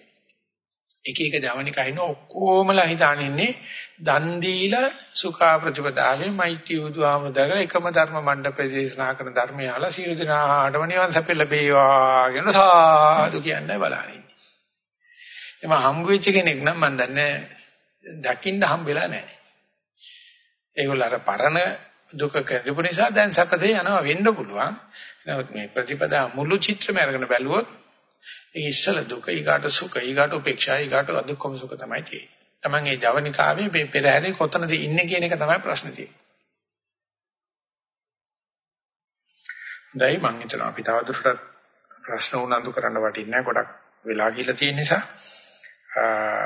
එක එක ජවනිකා ඉන්න ඔක්කොමලා හිතාන ඉන්නේ දන් දීලා සුඛා ප්‍රතිපදාවේ මෛත්‍රී උදුආමදල එකම ධර්ම මණ්ඩපේ දේශනා කරන ධර්මය අහලා සියලු දෙනාටම නිවන් සැප ලැබේවා කියන සාදු කියන්නේ බලන්නේ. එම හම්බ වෙච්ච කෙනෙක් නම් මම දන්නේ දකින්න හම්බෙලා නැහැ. ඒගොල්ලෝ අර පරණ දුක කරපු නිසා දැන් සැපසේ යනවා වෙන්න පුළුවන්. නමුත් මේ ප්‍රතිපදා මුළු චිත්‍රම අරගෙන බැලුවොත් ඒ ඉස්සල දුක ඊගාට සුඛ ඊගාට උපේක්ෂා ඊගාට අදුක්කම සුඛ තමයි තියෙන්නේ. Taman ඒ ජවනිකාවේ මේ පෙරහැරේ කොතනද ඉන්නේ කියන එක තමයි ප්‍රශ්නේ තියෙන්නේ. දැයි මම හිතනවා අපි තවදුරටත් ප්‍රශ්න උනන්දු කරන්න වටින්නේ නැහැ. ගොඩක් වෙලා ගිහිල්ලා තියෙන නිසා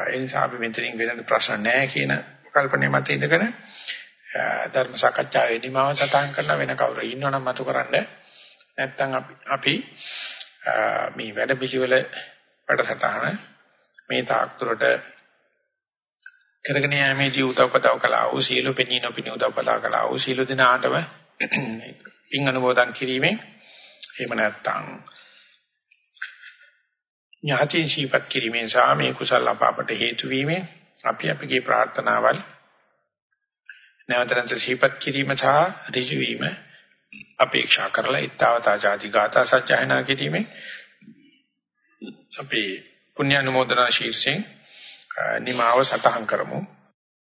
ඒ නිසා අපි මෙතනින් වෙන ප්‍රශ්න නැහැ කියන කල්පනය මත ඉඳගෙන ධර්ම සාකච්ඡාවේ නිමාව සටහන් කරන වෙන කවුරු ඉන්නවනම් මතු කරන්න. නැත්නම් අපි අපි මේ වැඩ පිළිවෙල වැඩසටහන මේ තාක්තුරට කරගෙන යෑමේදී උදව්පතව කළා වූ සීල පෙනීන පිණි උදව්පතව කළා වූ සීල දිනාටම පින් අනුමෝදන් කිරීමෙන් එහෙම නැත්නම් ඥාතින් ශීපත් කිරීමෙන් සහ මේ කුසල අපාපට හේතු වීමෙන් අපි අපගේ ප්‍රාර්ථනාවල් නැවතනත ශීපත් කිරීම සහ ඍජු වීම අපේක්ෂා කරලා ඊතාවතා ජාති ගාථා සජ්ජායනා කිරීමෙන් අපි පුණ්‍ය අනුමෝදනා ශීර්ෂයෙන් නිමාව සටහන් කරමු.